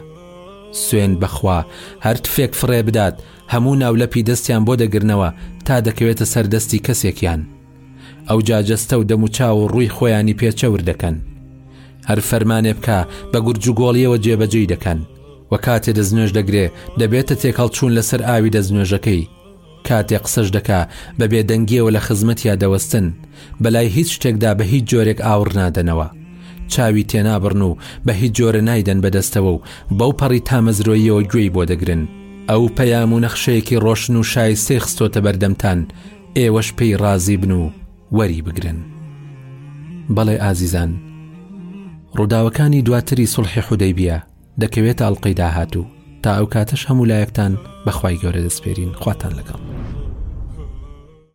سوێن بەخوا هەر تفێک فڕێ بدات هەموو ناولەپی دەستیان بۆ دەگرنەوە تا دەکەوێتە سەر دەستی کەسێکیان ئەوجا جەستە و دەموچاو و ڕووی خۆیانی پێچەور دەکەن هەر فەرمانێ بکە بە گورج و گۆڵیەوە جێبەجێی دەکەن و کاتێ دەستنوێژ دەگرێ دەبێتە تێکەڵچوون لەسەر ئاوی دەستنوێژەکەی کاتێ قسەش دەکا بە بێدەنگیەوە لە خزمەتیا دەوەستن بەلای هیچ شتێکدا بە هیچ جۆرێک ئاوڕ نادەنەوە، چاوی تێنابڕن و بە هیچ جۆرە نایدەن بە دەستەوە و بەو پەڕی تامەزرۆییەوە گوێی بۆ دەگرن. ئەو پەیام و نەخشەیەکی ڕۆشن و شایستەی خستۆتە بەردەمتان، ئێوەش پێی ڕازی بن و وەری بگرن. بەڵێ ئازیزان، ڕووداوەکانی دواتری سوڵحی حودەیبیە دەکەوێتە ئەڵقەی داهاتوو، تا ئەو کاتەش هەموو لایەکتان بە خوای گەورە دەسپێرین، خواتان لەگەڵ.